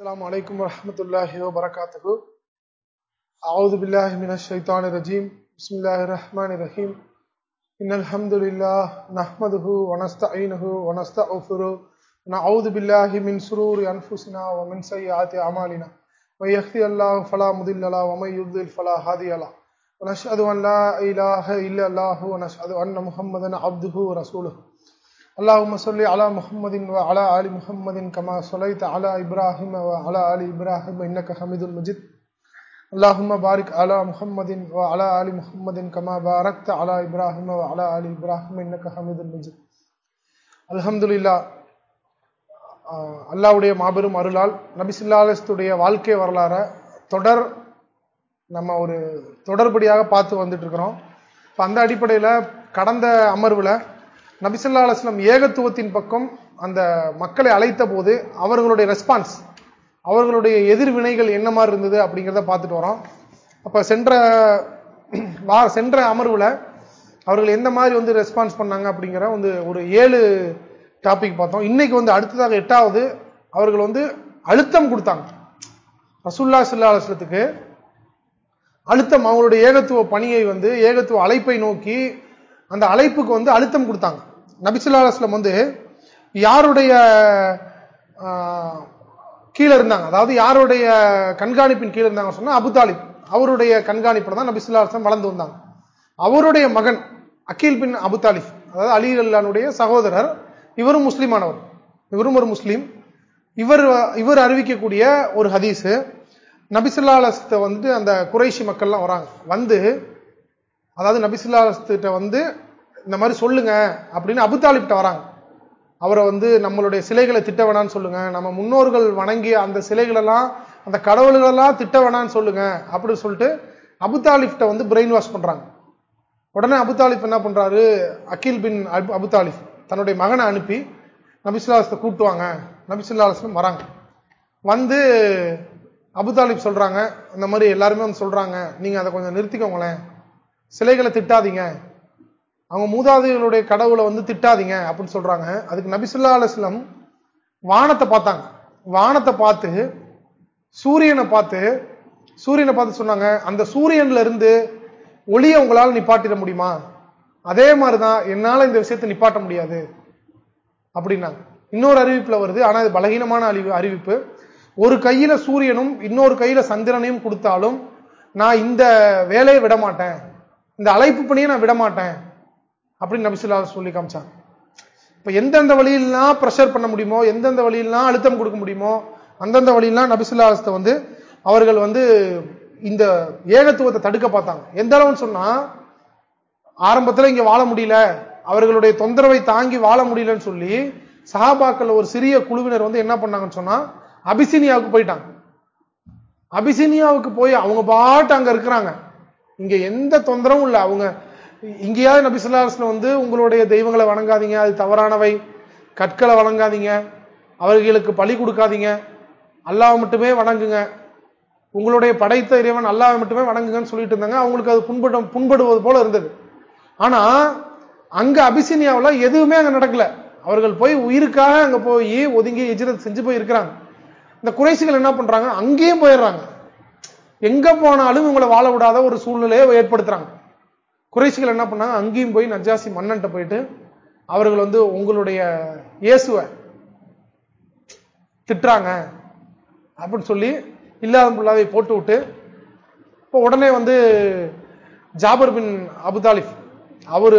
السلام عليكم ورحمة الله وبركاته. أعوذ بالله من الشيطان الرجيم. بسم الله الرحمن الرحيم. إن الحمد لله نحمده ونستعينه ونستغفره. ونعوذ بالله من سرور أنفسنا ومن سيئات أعمالنا. من يهدي الله فلا مضل له ومن يضلل فلا هادي له. ونشهد أن لا إله إلا الله ونشهد أن محمدا عبده ورسوله. اللهم صل على محمد وعلى آل محمد كما صليت على إبراهيم وعلى آل إبراهيم إنك حميد مجيد اللهم بارك على محمد وعلى آل محمد كما باركت على إبراهيم وعلى آل إبراهيم إنك حميد مجيد الحمد لله அல்லாவுடைய மாபெரும் அருளால் நபிசுல்லாலத்துடைய வாழ்க்கை வரலாற தொடர் நம்ம ஒரு தொடர்படியாக பார்த்து வந்துட்டு இருக்கிறோம் இப்போ அந்த அடிப்படையில் கடந்த அமர்வில் நபிசல்லா அலுவலம் ஏகத்துவத்தின் பக்கம் அந்த மக்களை அழைத்த போது அவர்களுடைய ரெஸ்பான்ஸ் அவர்களுடைய எதிர்வினைகள் என்ன மாதிரி இருந்தது அப்படிங்கிறத பார்த்துட்டு வரோம். அப்ப சென்ற வா சென்ற அமர்வுல அவர்கள் எந்த மாதிரி வந்து ரெஸ்பான்ஸ் பண்ணாங்க அப்படிங்கிற வந்து ஒரு ஏழு டாபிக் பார்த்தோம். இன்னைக்கு வந்து அடுத்ததாக எட்டாவது அவர்கள் வந்து அழுத்தம் கொடுத்தாங்க. ரசுல்லா சுல்லா அலுவலத்துக்கு அழுத்தம் அவங்களுடைய ஏகத்துவ பணியை வந்து ஏகத்துவ அழைப்பை நோக்கி அந்த அழைப்புக்கு வந்து அழுத்தம் கொடுத்தாங்க. நபிசுல்லா அலுவலம் வந்து யாருடைய கீழே இருந்தாங்க. அதாவது யாருடைய கண்காணிப்பின் கீழே இருந்தாங்க சொன்னா அபுதாலிப் அவருடைய கண்காணிப்பில் தான் நபிசுல்லா அலுவலம் வளர்ந்து வந்தாங்க. அவருடைய மகன் அக்கீல் பின் அபுதாலிப் அதாவது அலி அல்லானுடைய சகோதரர் இவரும் முஸ்லீமானவர். இவரும் ஒரு முஸ்லீம். இவர் இவர் அறிவிக்கக்கூடிய ஒரு ஹதீஸ் நபிசுல்லாலசத்தை அலஸ்த வந்துட்டு அந்த குறைஷி மக்கள்லாம் வராங்க. வந்து அதாவது நபிசுல்லாலசத்திட்ட வந்து இந்த மாதிரி சொல்லுங்க அப்படின்னு அபுத்தாலிப்ட வராங்க. அவரை வந்து நம்மளுடைய சிலைகளை திட்ட வேணான்னு சொல்லுங்க. நம்ம முன்னோர்கள் வணங்கிய அந்த சிலைகளெல்லாம் அந்த கடவுள்களெல்லாம் திட்ட வேணான்னு சொல்லுங்க அப்படின்னு சொல்லிட்டு அபுத்தாலிப்ட வந்து பிரெயின் வாஷ் பண்றாங்க. உடனே அபுத்தாலிப் என்ன பண்றாரு? அகில் பின் அபுத்தாலிப் தன்னுடைய மகனை அனுப்பி நபிசுல்லாஸ்த கூப்பிட்டுவாங்க நபிசுல்லாஸ்லம் வராங்க. வந்து அபுதாலிப் சொல்றாங்க. இந்த மாதிரி எல்லாருமே வந்து சொல்றாங்க. நீங்க அதை கொஞ்சம் நிறுத்திக்கோங்களேன். சிலைகளை திட்டாதீங்க. அவங்க மூதாதைகளுடைய கடவுளை வந்து திட்டாதீங்க அப்படின்னு சொல்றாங்க. அதுக்கு நபிசுல்லா அலுவலம் வானத்தை பார்த்தாங்க. வானத்தை பார்த்து சூரியனை பார்த்து சூரியனை பார்த்து சொன்னாங்க அந்த சூரியன்ல இருந்து ஒளியை உங்களால் நிப்பாட்டிட முடியுமா? அதே மாதிரிதான் என்னால இந்த விஷயத்தை நிப்பாட்ட முடியாது. அப்படின்னாங்க. இன்னொரு அறிவிப்புல வருது. ஆனா இது பலகீனமான அறிவு அறிவிப்பு. ஒரு கையில சூரியனும் இன்னொரு கையில சந்திரனையும் கொடுத்தாலும் நான் இந்த வேலையை விட மாட்டேன் இந்த அழைப்பு பணியை நான் விட மாட்டேன் அப்படின்னு நபிசுல்லா சொல்லி காமிச்சாங்க இப்ப எந்தெந்த வழியிலாம் ப்ரெஷர் பண்ண முடியுமோ எந்தெந்த வழியிலாம் அழுத்தம் கொடுக்க முடியுமோ அந்தந்த வழியெல்லாம் நபிசுல்லாஸ்தை வந்து அவர்கள் வந்து இந்த ஏகத்துவத்தை தடுக்க பார்த்தாங்க. எந்த அளவுன்னு சொன்னா ஆரம்பத்துல இங்க வாழ முடியல அவர்களுடைய தொந்தரவை தாங்கி வாழ முடியலன்னு சொல்லி சஹாபாக்கள் ஒரு சிறிய குழுவினர் வந்து என்ன பண்ணாங்கன்னு சொன்னா அபிசினியாவுக்கு போயிட்டாங்க. அபிசினியாவுக்கு போய் அவங்க பாட்டு அங்க இருக்கிறாங்க. இங்க எந்த தொந்தரவும் இல்லை. அவங்க இங்கேயாவது நபிசுல்லாஸ்ல வந்து உங்களுடைய தெய்வங்களை வணங்காதீங்க அது தவறானவை. கற்களை வணங்காதீங்க அவர்களுக்கு பழி கொடுக்காதீங்க. அல்லாவை மட்டுமே வணங்குங்க. உங்களுடைய படைத்த இறைவன் அல்லாவை மட்டுமே வணங்குங்கன்னு சொல்லிட்டு இருந்தாங்க. அவங்களுக்கு அது புண்படும் புண்படுவது போல இருந்தது. ஆனா அங்க அபிசினியாவில் எதுவுமே அங்க நடக்கல. அவர்கள் போய் உயிருக்காக அங்க போய் ஒதுங்கி எஜிரத் செஞ்சு போய் இருக்கிறாங்க இந்த குறைசிகள் என்ன பண்றாங்க? அங்கேயும் போயிடுறாங்க. எங்க போனாலும் இவங்களை வாழ விடாத ஒரு சூழ்நிலையை ஏற்படுத்துறாங்க. குறைசிகள் என்ன பண்ணாங்க? அங்கேயும் போய் நஜாசி மன்னன்ட்ட போயிட்டு அவர்கள் வந்து உங்களுடைய இயேசுவ திட்டுறாங்க அப்படின்னு சொல்லி இல்லாத புள்ளாவை போட்டு விட்டு இப்போ உடனே வந்து ஜாபர் பின் அபுதாலிஃப் அவர்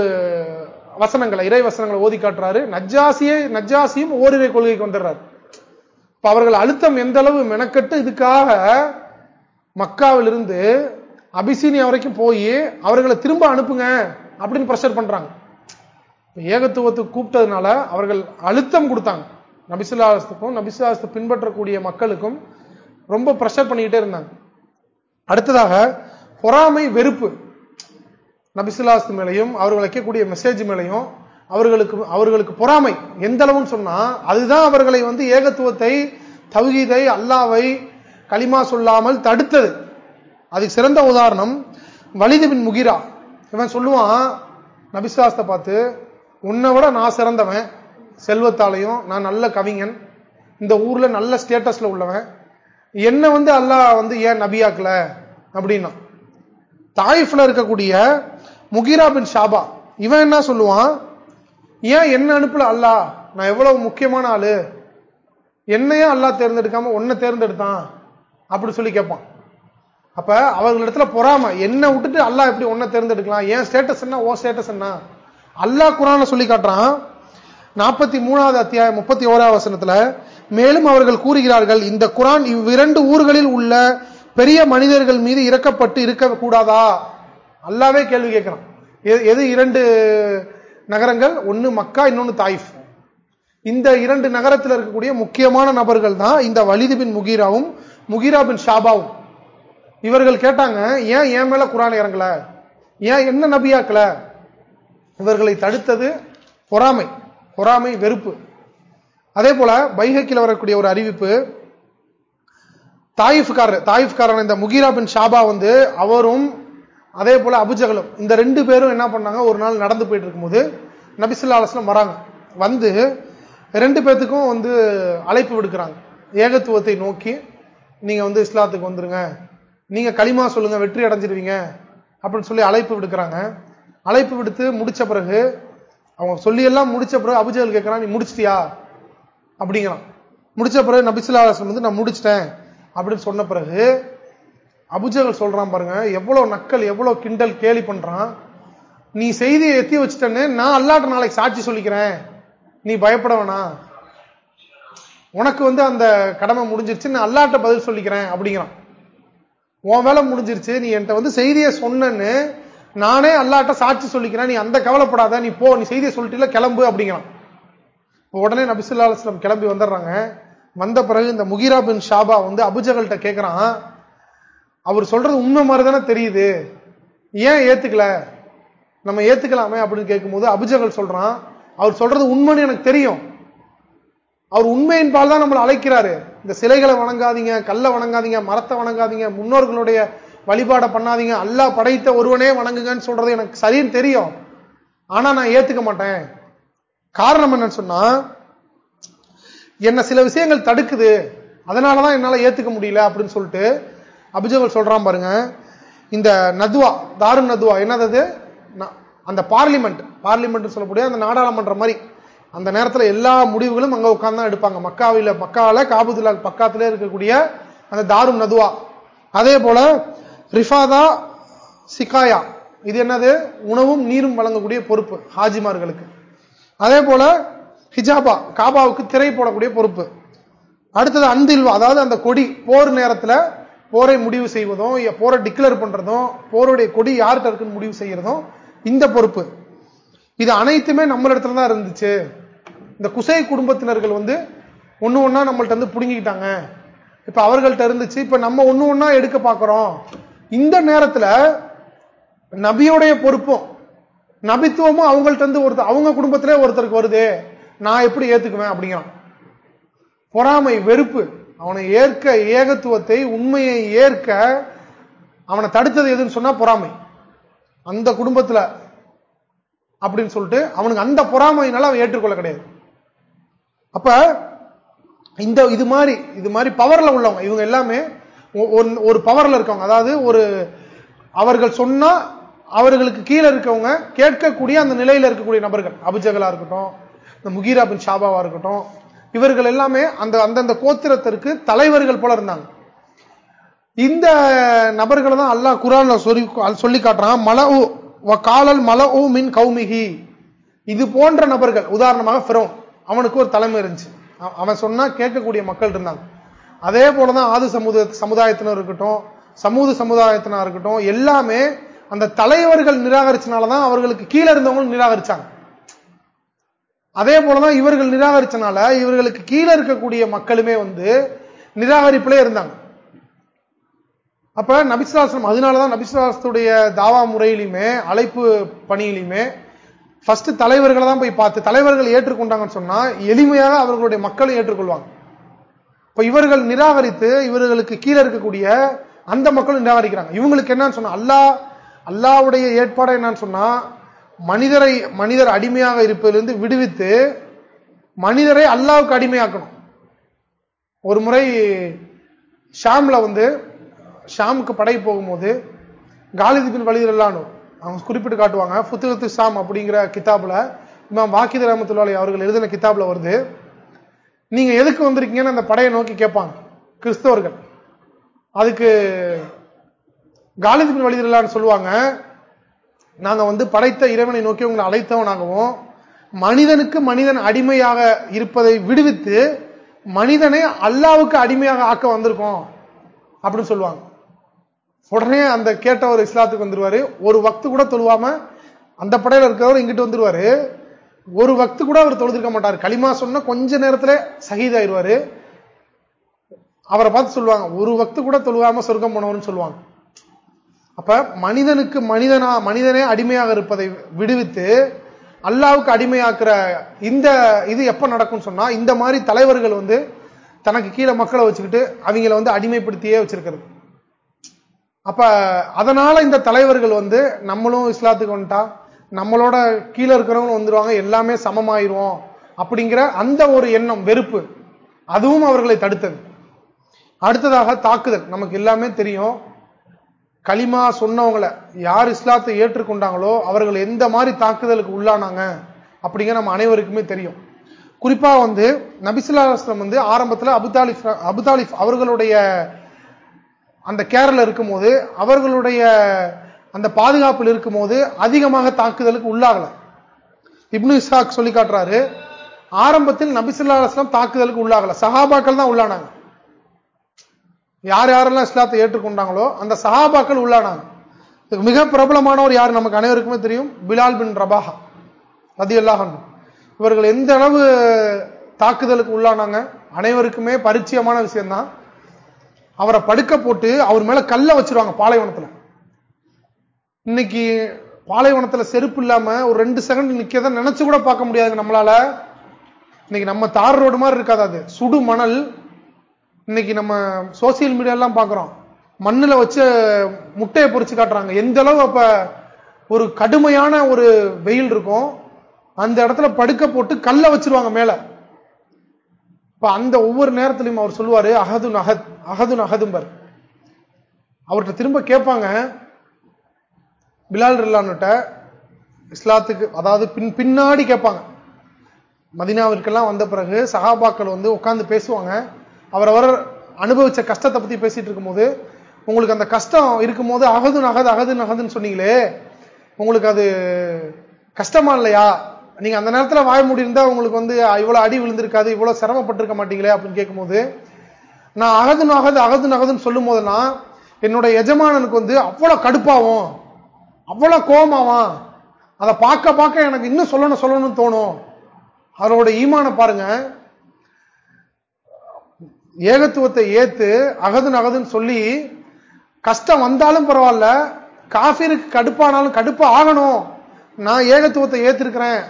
வசனங்களை இறை வசனங்களை ஓதி காட்டுறாரு. நஜாசியே நஜாசியும் ஓரிரை கொள்கைக்கு வந்துடுறாரு. இப்ப அவர்கள் அழுத்தம் எந்த அளவு மெனக்கட்டு இதுக்காக மக்காவிலிருந்து அபிசீனியா வரைக்கும் போய் அவர்களை திரும்ப அனுப்புங்க அப்படின்னு ப்ரெஷர் பண்றாங்க. ஏகத்துவத்துக்கு கூப்பிட்டதுனால அவர்கள் அழுத்தம் கொடுத்தாங்க. நபிசுல்லாஸ்துக்கும் நபிசுல்லாஸ்து பின்பற்றக்கூடிய மக்களுக்கும் ரொம்ப ப்ரெஷர் பண்ணிக்கிட்டே இருந்தாங்க. அடுத்ததாக பொறாமை வெறுப்பு. நபிசுல்லாஸ்து மேலையும் அவர்கள் வைக்கக்கூடிய மெசேஜ் மேலையும் அவர்களுக்கு அவர்களுக்கு பொறாமை. எந்த அளவுன்னு சொன்னா அதுதான் அவர்களை வந்து ஏகத்துவத்தை தவுகீதை அல்லாவை களிமா சொல்லாமல் தடுத்தது. அதுக்கு சிறந்த உதாரணம் வலிதுபின் முகிரா. இவன் சொல்லுவான் நபிசாஸ்த பார்த்து உன்னை விட நான் சிறந்தவன் செல்வத்தாலையும் நான் நல்ல கவிஞன் இந்த ஊர்ல நல்ல ஸ்டேட்டஸ்ல உள்ளவன் என்ன வந்து அல்லாஹ் வந்து ஏன் நபியாக்கல? அப்படின்னா தாயிஃப்ல இருக்கக்கூடிய முகிரா பின் ஷாபா இவன் என்ன சொல்லுவான் ஏன் என்ன அனுப்பல அல்லாஹ்? நான் எவ்வளவு முக்கியமான ஆளு. என்னையே அல்லாஹ் தேர்ந்தெடுக்காம ஒன்ன தேர்ந்தெடுத்தான். அப்படி சொல்லி கேட்பான். அப்ப அவர்களிடத்துல பொறாம. என்ன விட்டுட்டு அல்லாஹ் எப்படி ஒன்ன தேர்ந்தெடுக்கலாம்? ஏன் ஸ்டேட்டஸ் என்ன? ஓ ஸ்டேட்டஸ் என்ன? அல்லாஹ் குரான சொல்லி காட்டுறான். நாற்பத்தி மூணாவது அத்தியாயம் முப்பத்தி ஓராவது வசனத்துல மேலும் அவர்கள் கூறுகிறார்கள் இந்த குரான் இவ்விரண்டு ஊர்களில் உள்ள பெரிய மனிதர்கள் மீது இறக்கப்பட்டு இருக்க கூடாதா? அல்லாவே கேள்வி கேட்கிறான். எது இரண்டு நகரங்கள்? ஒன்னு மக்கா இன்னொன்னு தாயிஃப். இந்த இரண்டு நகரத்தில் இருக்கக்கூடிய முக்கியமான நபர்கள் தான் இந்த வலிது பின் முகீராவும் முகீரா பின் ஷாபாவும். இவர்கள் கேட்டாங்க ஏன் என் மேல குரான் இறங்கல? ஏன் என்ன நபியாக்கல? இவர்களை தடுத்தது பொறாமை பொறாமை வெறுப்பு. அதே போல பைஹக்கில் வரக்கூடிய ஒரு அறிவிப்பு தாயிஃப்காரர் தாயிஃப்காரன் இந்த முகீரா பின் ஷாபா வந்து அவரும் அதே போல அபுஜகலும் இந்த ரெண்டு பேரும் என்ன பண்ணாங்க? ஒரு நாள் நடந்து போயிட்டு இருக்கும்போது நபிசுல்லா அலுவலம் வராங்க. வந்து ரெண்டு பேத்துக்கும் வந்து அழைப்பு விடுக்கிறாங்க. ஏகத்துவத்தை நோக்கி நீங்க வந்து இஸ்லாத்துக்கு வந்துருங்க. நீங்க களிமா சொல்லுங்க வெற்றி அடைஞ்சிருவீங்க அப்படின்னு சொல்லி அழைப்பு விடுக்கிறாங்க. அழைப்பு விடுத்து முடிச்ச பிறகு அவங்க சொல்லி எல்லாம் முடிச்ச பிறகு அபுஜகல் கேட்கிறான் நீ முடிச்சிட்டியா? அப்படிங்கிறான். முடிச்ச பிறகு நபிசுல்லா வந்து நான் முடிச்சிட்டேன். அப்படின்னு சொன்ன பிறகு அபுஜகல் சொல்றான் பாருங்க எவ்வளவு நக்கல் எவ்வளவு கிண்டல் கேலி பண்றான். நீ செய்தியை எத்தி வச்சுட்டேன்னு நான் அல்லாட்ட நாளைக்கு சாட்சி சொல்லிக்கிறேன். நீ பயப்பட வேணாம். உனக்கு வந்து அந்த கடமை முடிஞ்சிருச்சு நான் அல்லாட்ட பதில் சொல்லிக்கிறேன். அப்படிங்கிறான். உன் வேலை முடிஞ்சிருச்சு நீ என்கிட்ட வந்து செய்தியை சொன்னன்னு நானே அல்லாட்ட சாட்சி சொல்லிக்கிறேன். நீ அந்த கவலைப்படாத நீ போ நீ செய்தியை சொல்லிட்டு கிளம்பு அப்படிங்கிறான் உடனே நபிசுல்லா அலுவலம் கிளம்பி வந்துடுறாங்க. வந்த பிறகு இந்த முகிரா பின் ஷாபா வந்து அபுஜகல்கிட்ட கேட்கிறான் அவர் சொல்றது உண்மை மாதிரி தானே தெரியுது. ஏன் ஏத்துக்கல? நம்ம ஏத்துக்கலாமே அப்படின்னு கேட்கும்போது அபுஜகல் சொல்றான். அவர் சொல்றது உண்மைன்னு எனக்கு தெரியும். அவர் உண்மையின் பால் தான் நம்மளை அழைக்கிறாரு. இந்த சிலைகளை வணங்காதீங்க கல்லை வணங்காதீங்க மரத்தை வணங்காதீங்க முன்னோர்களுடைய வழிபாடை பண்ணாதீங்க அல்லா படைத்த ஒருவனே வணங்குங்கன்னு சொல்றது எனக்கு சரின்னு தெரியும். ஆனா நான் ஏத்துக்க மாட்டேன். காரணம் என்னன்னு சொன்னா என்ன சில விஷயங்கள் தடுக்குது அதனாலதான் என்னால ஏத்துக்க முடியல அப்படின்னு சொல்லிட்டு அபிஜகல் சொல்றான் பாருங்க. இந்த நதுவா தாரு நதுவா என்னது அந்த பார்லிமெண்ட். பார்லிமெண்ட் சொல்லக்கூடிய அந்த நாடாளுமன்றம் மாதிரி. அந்த நேரத்தில் எல்லா முடிவுகளும் அங்க உட்கார்ந்து தான் எடுப்பாங்க. மக்காவில மக்கால காபுதுல்லா பக்காத்திலே இருக்கக்கூடிய அந்த தாரும் நதுவா. அதே போல ரிஃபாதா சிகாயா இது என்னது? உணவும் நீரும் வழங்கக்கூடிய பொறுப்பு ஹாஜிமார்களுக்கு. அதே போல ஹிஜாபா காபாவுக்கு திரை போடக்கூடிய பொறுப்பு. அடுத்தது அந்தில்வா அதாவது அந்த கொடி போர் நேரத்தில் போரை முடிவு செய்வதும் போரை டிக்ளேர் பண்றதும் போருடைய கொடி யார்கிட்ட இருக்குன்னு முடிவு செய்யறதும் இந்த பொறுப்பு. இது அனைத்துமே நம்மளிடத்துல தான் இருந்துச்சு. இந்த குசை குடும்பத்தினர்கள் வந்து ஒன்று ஒன்னா நம்மள்ட்ட வந்து புடுங்கிக்கிட்டாங்க. இப்ப அவர்கள்ட்ட இருந்துச்சு இப்ப நம்ம ஒன்னு ஒன்னா எடுக்க பார்க்குறோம் இந்த நேரத்தில் நபியோடைய பொறுப்பும் நபித்துவமும் அவங்கள்ட்ட இருந்து ஒருத்தர் அவங்க குடும்பத்திலே ஒருத்தருக்கு வருது நான் எப்படி ஏத்துக்குவேன் அப்படிங்கிறான். பொறாமை வெறுப்பு அவனை ஏற்க ஏகத்துவத்தை உண்மையை ஏற்க அவனை தடுத்தது எதுன்னு சொன்னா பொறாமை. அந்த குடும்பத்தில் அப்படின்னு சொல்லிட்டு அவனுக்கு அந்த பொறாமையினால அவன் ஏற்றுக்கொள்ள கிடையாது. அப்ப இந்த இது மாதிரி இது மாதிரி பவர்ல உள்ளவங்க இவங்க எல்லாமே ஒரு பவர்ல இருக்கவங்க. அதாவது ஒரு அவர்கள் சொன்னா அவர்களுக்கு கீழே இருக்கவங்க கேட்கக்கூடிய அந்த நிலையில இருக்கக்கூடிய நபர்கள். அபுஜகலா இருக்கட்டும் இந்த முகீரா பின் ஷாபாவா இருக்கட்டும் இவர்கள் எல்லாமே அந்த அந்தந்த கோத்திரத்திற்கு தலைவர்கள் போல இருந்தாங்க. இந்த நபர்களை தான் அல்லாஹ் குரான் சொல்லி சொல்லி காட்டுறான். மல காலல் மல மின் கௌமிகி இது போன்ற நபர்கள் உதாரணமாக ஃபிரோன். அவனுக்கு ஒரு தலைமை இருந்துச்சு. அவன் சொன்னா கேட்கக்கூடிய மக்கள் இருந்தாங்க. அதே போலதான் ஆது சமுத சமுதாயத்தினர் இருக்கட்டும் சமூக சமுதாயத்தினா இருக்கட்டும் எல்லாமே அந்த தலைவர்கள் நிராகரிச்சனாலதான் அவர்களுக்கு கீழே இருந்தவங்களும் நிராகரிச்சாங்க. அதே போலதான் இவர்கள் நிராகரிச்சனால இவர்களுக்கு கீழே இருக்கக்கூடிய மக்களுமே வந்து நிராகரிப்பிலே இருந்தாங்க. அப்ப நபிசுலாசனம் அதனாலதான் நபிசுலாசத்துடைய தாவா முறையிலுமே அழைப்பு பணியிலுமே ஃபர்ஸ்ட் தலைவர்களை தான் போய் பார்த்து தலைவர்கள் ஏற்றுக்கொண்டாங்கன்னு சொன்னா எளிமையாக அவர்களுடைய மக்களும் ஏற்றுக்கொள்வாங்க. இப்ப இவர்கள் நிராகரித்து இவர்களுக்கு கீழே இருக்கக்கூடிய அந்த மக்களும் நிராகரிக்கிறாங்க. இவங்களுக்கு என்னன்னு சொன்னா அல்லா அல்லாவுடைய ஏற்பாடு என்னன்னு சொன்னா மனிதரை மனிதர் அடிமையாக இருப்பதிலிருந்து விடுவித்து மனிதரை அல்லாவுக்கு அடிமையாக்கணும். ஒரு முறை ஷாம்ல வந்து ஷாமுக்கு படை போகும்போது காலிதிபின் வழிதல் வலிதல்லானு அவங்க குறிப்பிட்டு காட்டுவாங்க. புத்தகத்து சாம் அப்படிங்கிற கித்தாப்ல இமாம் வாக்கித ரஹமத்துல்லாலி அவர்கள் எழுதின கித்தாப்ல வருது. நீங்க எதுக்கு வந்திருக்கீங்கன்னு அந்த படையை நோக்கி கேட்பாங்க. கிறிஸ்தவர்கள். அதுக்கு காலிதி வழிதில்லான்னு சொல்லுவாங்க. நாங்க வந்து படைத்த இறைவனை நோக்கி உங்களை அழைத்தவனாகவும் மனிதனுக்கு மனிதன் அடிமையாக இருப்பதை விடுவித்து மனிதனை அல்லாவுக்கு அடிமையாக ஆக்க வந்திருக்கோம் அப்படின்னு சொல்லுவாங்க. உடனே அந்த கேட்டவர் இஸ்லாத்துக்கு வந்துருவாரு. ஒரு வக்து கூட தொழுவாம அந்த படையில இருக்கிறவர் இங்கிட்டு வந்துருவாரு. ஒரு வக்து கூட அவர் தொழுதிருக்க மாட்டார். களிமா சொன்ன கொஞ்ச நேரத்துல சகிதாயிருவாரு. அவரை பார்த்து சொல்லுவாங்க ஒரு வக்து கூட தொழுவாம சொர்க்கம் போனவர்னு சொல்லுவாங்க. அப்ப மனிதனுக்கு மனிதனா மனிதனே அடிமையாக இருப்பதை விடுவித்து அல்லாவுக்கு அடிமையாக்குற இந்த இது எப்ப நடக்கும் சொன்னா இந்த மாதிரி தலைவர்கள் வந்து தனக்கு கீழே மக்களை வச்சுக்கிட்டு அவங்கள வந்து அடிமைப்படுத்தியே வச்சிருக்கிறது. அப்ப அதனால இந்த தலைவர்கள் வந்து நம்மளும் இஸ்லாத்துக்கு வந்துட்டா நம்மளோட கீழே இருக்கிறவங்களும் வந்துருவாங்க எல்லாமே சமமாயிருவோம் அப்படிங்கிற அந்த ஒரு எண்ணம் வெறுப்பு அதுவும் அவர்களை தடுத்தது. அடுத்ததாக தாக்குதல் நமக்கு எல்லாமே தெரியும். களிமா சொன்னவங்களை யார் இஸ்லாத்தை ஏற்றுக்கொண்டாங்களோ அவர்கள் எந்த மாதிரி தாக்குதலுக்கு உள்ளானாங்க அப்படிங்கிற நம்ம அனைவருக்குமே தெரியும். குறிப்பா வந்து நபிசுல்லா வந்து ஆரம்பத்தில் அபுதாலிஃப் அபுதாலிஃப் அவர்களுடைய அந்த கேரள இருக்கும்போது அவர்களுடைய அந்த பாதுகாப்பில் இருக்கும்போது அதிகமாக தாக்குதலுக்கு உள்ளாகல. இப்னு இசாக் சொல்லி காட்டுறாரு ஆரம்பத்தில் நபிசுல்லா அலுவலாம் தாக்குதலுக்கு உள்ளாகல. சஹாபாக்கள் தான் உள்ளானாங்க. யார் யாரெல்லாம் இஸ்லாத்தை ஏற்றுக்கொண்டாங்களோ அந்த சஹாபாக்கள் உள்ளானாங்க. மிக பிரபலமானவர் யார் நமக்கு அனைவருக்குமே தெரியும்? பிலால் பின் ரபாஹா ரதி அல்லாஹன் இவர்கள் எந்த அளவு தாக்குதலுக்கு உள்ளானாங்க? அனைவருக்குமே பரிச்சயமான விஷயம்தான். அவரை படுக்க போட்டு அவர் மேல கல்ல வச்சிருவாங்க பாலைவனத்துல. இன்னைக்கு பாலைவனத்துல செருப்பு இல்லாம ஒரு ரெண்டு செகண்ட் நிக்கதான் நினைச்சு கூட பார்க்க முடியாது நம்மளால. இன்னைக்கு நம்ம தார் ரோடு மாதிரி இருக்காது அது. சுடு மணல். இன்னைக்கு நம்ம சோசியல் மீடியாலாம் பாக்குறோம் மண்ணில் வச்சு முட்டையை பொறிச்சு காட்டுறாங்க. எந்த அளவு அப்ப ஒரு கடுமையான ஒரு வெயில் இருக்கும். அந்த இடத்துல படுக்க போட்டு கல்ல வச்சிருவாங்க மேல. இப்ப அந்த ஒவ்வொரு நேரத்திலையும் அவர் சொல்லுவாரு அகது நகத் அகது நகதும்பர் அவர்கிட்ட திரும்ப கேட்பாங்க பிலால் ரில்லான்னுட்ட இஸ்லாத்துக்கு அதாவது பின் பின்னாடி கேட்பாங்க. மதினாவிற்கெல்லாம் வந்த பிறகு சஹாபாக்கள் வந்து உட்கார்ந்து பேசுவாங்க. அவரவர் அனுபவிச்ச கஷ்டத்தை பத்தி பேசிட்டு இருக்கும்போது உங்களுக்கு அந்த கஷ்டம் இருக்கும்போது அகது நகது அகது நகதுன்னு சொன்னீங்களே உங்களுக்கு அது கஷ்டமா இல்லையா? நீங்க அந்த நேரத்துல வாய் மூடி இருந்தா உங்களுக்கு வந்து இவ்வளவு அடி விழுந்திருக்காது இவ்வளவு சிரமப்பட்டிருக்க மாட்டீங்களே அப்படின்னு கேட்கும்போது நான் அகது நகது அகது நகதுன்னு சொல்லும் போதுனா என்னோட எஜமானனுக்கு வந்து அவ்வளவு கடுப்பாவும் அவ்வளவு கோபமாவான் அதை பார்க்க பார்க்க எனக்கு இன்னும் சொல்லணும் சொல்லணும்னு தோணும். அவரோட ஈமான பாருங்க. ஏகத்துவத்தை ஏத்து அகது நகதுன்னு சொல்லி கஷ்டம் வந்தாலும் பரவாயில்ல காஃபிருக்கு கடுப்பானாலும் கடுப்பு ஆகணும். நான் ஏகத்துவத்தை ஏத்திருக்கிறேன்.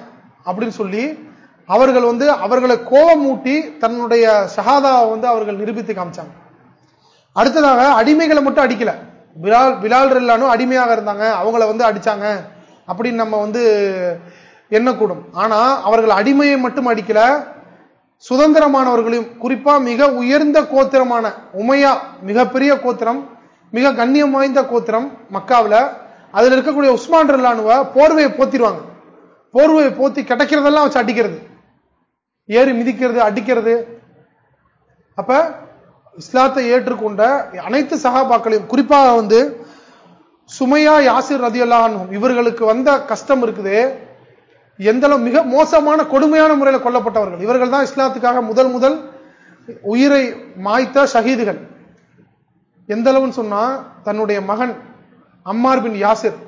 அப்படின்னு சொல்லி அவர்கள் வந்து அவர்களை கோபம் ஊட்டி தன்னுடைய ஷஹாதாவை வந்து அவர்கள் நிரூபித்து காமிச்சாங்க. அடுத்ததாக அடிமைகளை மட்டும் அடிக்கல. பிலால் பிலால் இல்லானும் அடிமையாக இருந்தாங்க. அவங்கள வந்து அடிச்சாங்க. அப்படின்னு நம்ம வந்து எண்ணக்கூடும். ஆனா அவர்கள் அடிமையை மட்டும் அடிக்கல. சுதந்திரமானவர்களையும் குறிப்பா மிக உயர்ந்த கோத்திரமான உமையா மிகப்பெரிய கோத்திரம் மிக கண்ணியம் வாய்ந்த கோத்திரம் மக்காவில் அதுல இருக்கக்கூடிய உஸ்மான் ரல்லானுவ போர்வையை போத்திடுவாங்க. போர்வை போத்தி கிடைக்கிறதெல்லாம் வச்சு அடிக்கிறது. ஏறி மிதிக்கிறது அடிக்கிறது. அப்ப இஸ்லாத்தை ஏற்றுக்கொண்ட அனைத்து சகாபாக்களையும் குறிப்பாக வந்து சுமையா யாசிர் ரதி இவர்களுக்கு வந்த கஷ்டம் இருக்குது. எந்த மிக மோசமான கொடுமையான முறையில் கொல்லப்பட்டவர்கள். இவர்கள் தான் இஸ்லாத்துக்காக முதல் முதல் உயிரை மாய்த்த ஷஹீதுகள். எந்த அளவுன்னு சொன்னா தன்னுடைய மகன் அம்மார் பின் யாசிர்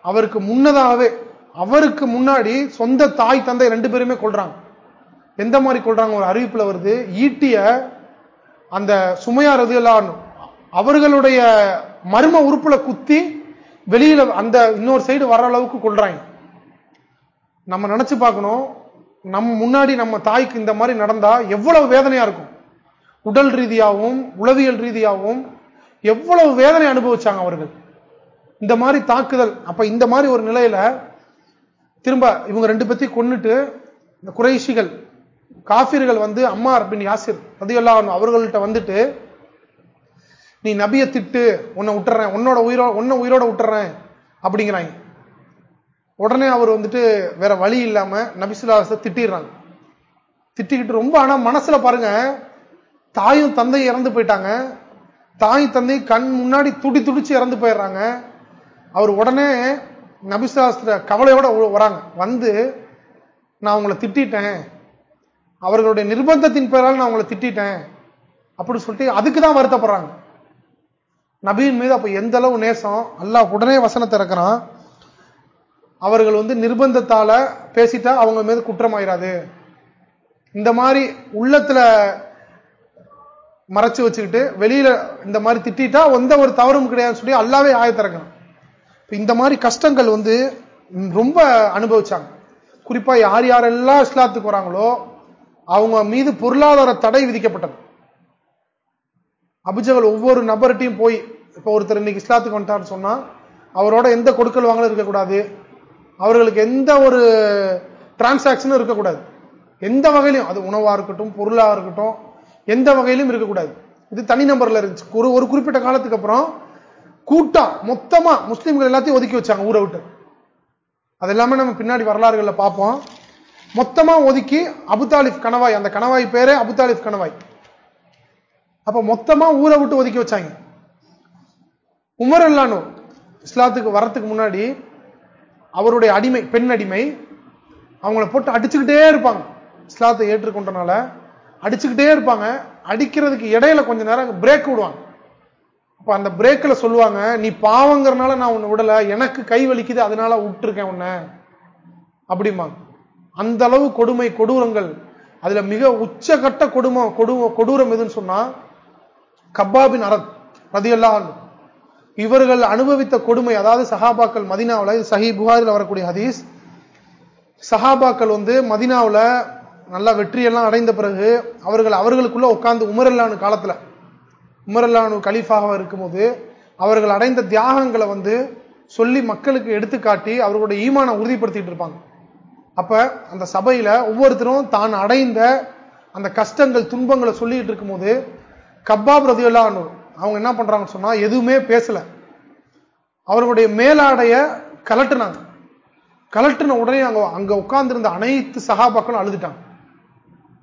அவருக்கு முன்னதாகவே அவருக்கு முன்னாடி சொந்த தாய் தந்தை ரெண்டு பேருமே கொள்றாங்க எந்த மாதிரி கொள்றாங்க ஒரு அறிவிப்புல வருது. ஈட்டிய அந்த சுமையார் எல்லாம் அவர்களுடைய மர்ம உறுப்புல குத்தி வெளியில அந்த இன்னொரு சைடு வர அளவுக்கு கொள்றாங்க நம்ம நினைச்சு பார்க்கணும். நம் முன்னாடி நம்ம தாய்க்கு இந்த மாதிரி நடந்தா எவ்வளவு வேதனையா இருக்கும். உடல் ரீதியாகவும் உளவியல் ரீதியாகவும் எவ்வளவு வேதனை அனுபவிச்சாங்க அவர்கள். இந்த மாதிரி தாக்குதல். அப்ப இந்த மாதிரி ஒரு நிலையில திரும்ப இவங்க ரெண்டு பேத்தையும் கொண்டுட்டு இந்த குறைஷிகள் காபிர்கள் வந்து அம்மா பின் யாசிர் ரதியுல்லா அவர்கள்ட்ட வந்துட்டு நீ நபிய திட்டு உன்னை விட்டுறேன் உன்னோட உயிரோ உன்ன உயிரோட விட்டுறேன் அப்படிங்கிறாங்க. உடனே அவர் வந்துட்டு வேற வழி இல்லாம நபிசுல்லாச திட்டிடுறாங்க. திட்டிக்கிட்டு ரொம்ப ஆனா மனசுல பாருங்க தாயும் தந்தையும் இறந்து போயிட்டாங்க. தாய் தந்தை கண் முன்னாடி துடி துடிச்சு இறந்து போயிடுறாங்க. அவர் உடனே நபிசாஸ்திர கவலையோட வராங்க. வந்து நான் உங்களை திட்டேன் அவர்களுடைய நிர்பந்தத்தின் பெயரால் நான் உங்களை திட்டேன் அப்படின்னு சொல்லிட்டு அதுக்கு தான் வருத்தப்படுறாங்க. நபியின் மீது அப்ப எந்த அளவு நேசம்? அல்லாஹ் உடனே வசனத்தை இறக்குறான். அவர்கள் வந்து நிர்பந்தத்தால பேசிட்டா அவங்க மீது குற்றமாயிராது. இந்த மாதிரி உள்ளத்துல மறைச்சு வச்சுக்கிட்டு வெளியில இந்த மாதிரி திட்டா எந்த ஒரு தவறும் கிடையாதுன்னு சொல்லி அல்லாவே ஆயத்திறக்கணும் இந்த மாதிரி கஷ்டங்கள் வந்து ரொம்ப அனுபவிச்சாங்க. குறிப்பா யார் யாரெல்லாம் இஸ்லாத்துக்கு வராங்களோ அவங்க மீது பொருளாதார தடை விதிக்கப்பட்டது. அபிஜகல் ஒவ்வொரு நபர்கிட்டையும் போய் இப்ப ஒருத்தர் இன்னைக்கு இஸ்லாத்துக்கு வந்துட்டார்னு சொன்னா அவரோட எந்த கொடுக்கல் வாங்கலும் இருக்கக்கூடாது. அவர்களுக்கு எந்த ஒரு டிரான்சாக்சனும் இருக்கக்கூடாது. எந்த வகையிலும் அது உணவா இருக்கட்டும் பொருளா இருக்கட்டும் எந்த வகையிலும் இருக்கக்கூடாது. இது தனி நம்பர்ல இருந்துச்சு. ஒரு ஒரு குறிப்பிட்ட காலத்துக்கு அப்புறம் கூட்டம் மொத்தமா முஸ்லீம்கள் எல்லாத்தையும் ஒதுக்கி வச்சாங்க ஊரை விட்டு. அது எல்லாமே நம்ம பின்னாடி வரலாறுகள்ல பார்ப்போம். மொத்தமா ஒதுக்கி அபுதாலிப் கணவாய் அந்த கணவாய் பேரே அபுதாலிப் கணவாய். அப்ப மொத்தமா ஊரை விட்டு ஒதுக்கி வச்சாங்க. உமர் அல்லானோ இஸ்லாத்துக்கு வரத்துக்கு முன்னாடி அவருடைய அடிமை பெண் அடிமை அவங்கள போட்டு அடிச்சுக்கிட்டே இருப்பாங்க. இஸ்லாத்தை ஏற்றுக்கொண்டனால அடிச்சுக்கிட்டே இருப்பாங்க. அடிக்கிறதுக்கு இடையில கொஞ்ச நேரம் பிரேக் விடுவாங்க. அப்ப அந்த பிரேக்ல சொல்லுவாங்க நீ பாவங்கிறனால நான் உன்னை விடல எனக்கு கை வலிக்குது அதனால விட்டுருக்கேன் உன்ன. அப்படிம்பாங்க. அந்த அளவு கொடுமை கொடூரங்கள். அதுல மிக உச்சகட்ட கொடுமை கொடு கொடூரம் எதுன்னு சொன்னா கப்பாபின் அரத் ரதியெல்லாம் இவர்கள் அனுபவித்த கொடுமை அதாவது சஹாபாக்கள் மதினாவில் இது சஹி புகாரில் வரக்கூடிய ஹதீஸ். சஹாபாக்கள் வந்து மதினாவில் நல்லா வெற்றியெல்லாம் அடைந்த பிறகு அவர்கள் அவர்களுக்குள்ள உட்கார்ந்து உமரல்லான்னு காலத்தில் உமரல்லானு கலீஃபாக இருக்கும்போது அவர்கள் அடைந்த தியாகங்களை வந்து சொல்லி மக்களுக்கு எடுத்துக்காட்டி அவர்களுடைய ஈமான உறுதிப்படுத்திட்டு இருப்பாங்க. அப்ப அந்த சபையில ஒவ்வொருத்தரும் தான் அடைந்த அந்த கஷ்டங்கள் துன்பங்களை சொல்லிட்டு இருக்கும்போது கப்பாப் ரதியுல்லான்னு அவங்க என்ன பண்றாங்கன்னு சொன்னா எதுவுமே பேசல. அவர்களுடைய மேலாடைய கலட்டுனாங்க. கலட்டின உடனே அங்க அங்க உட்கார்ந்திருந்த அனைத்து சகாபாக்களும் அழுதுட்டாங்க.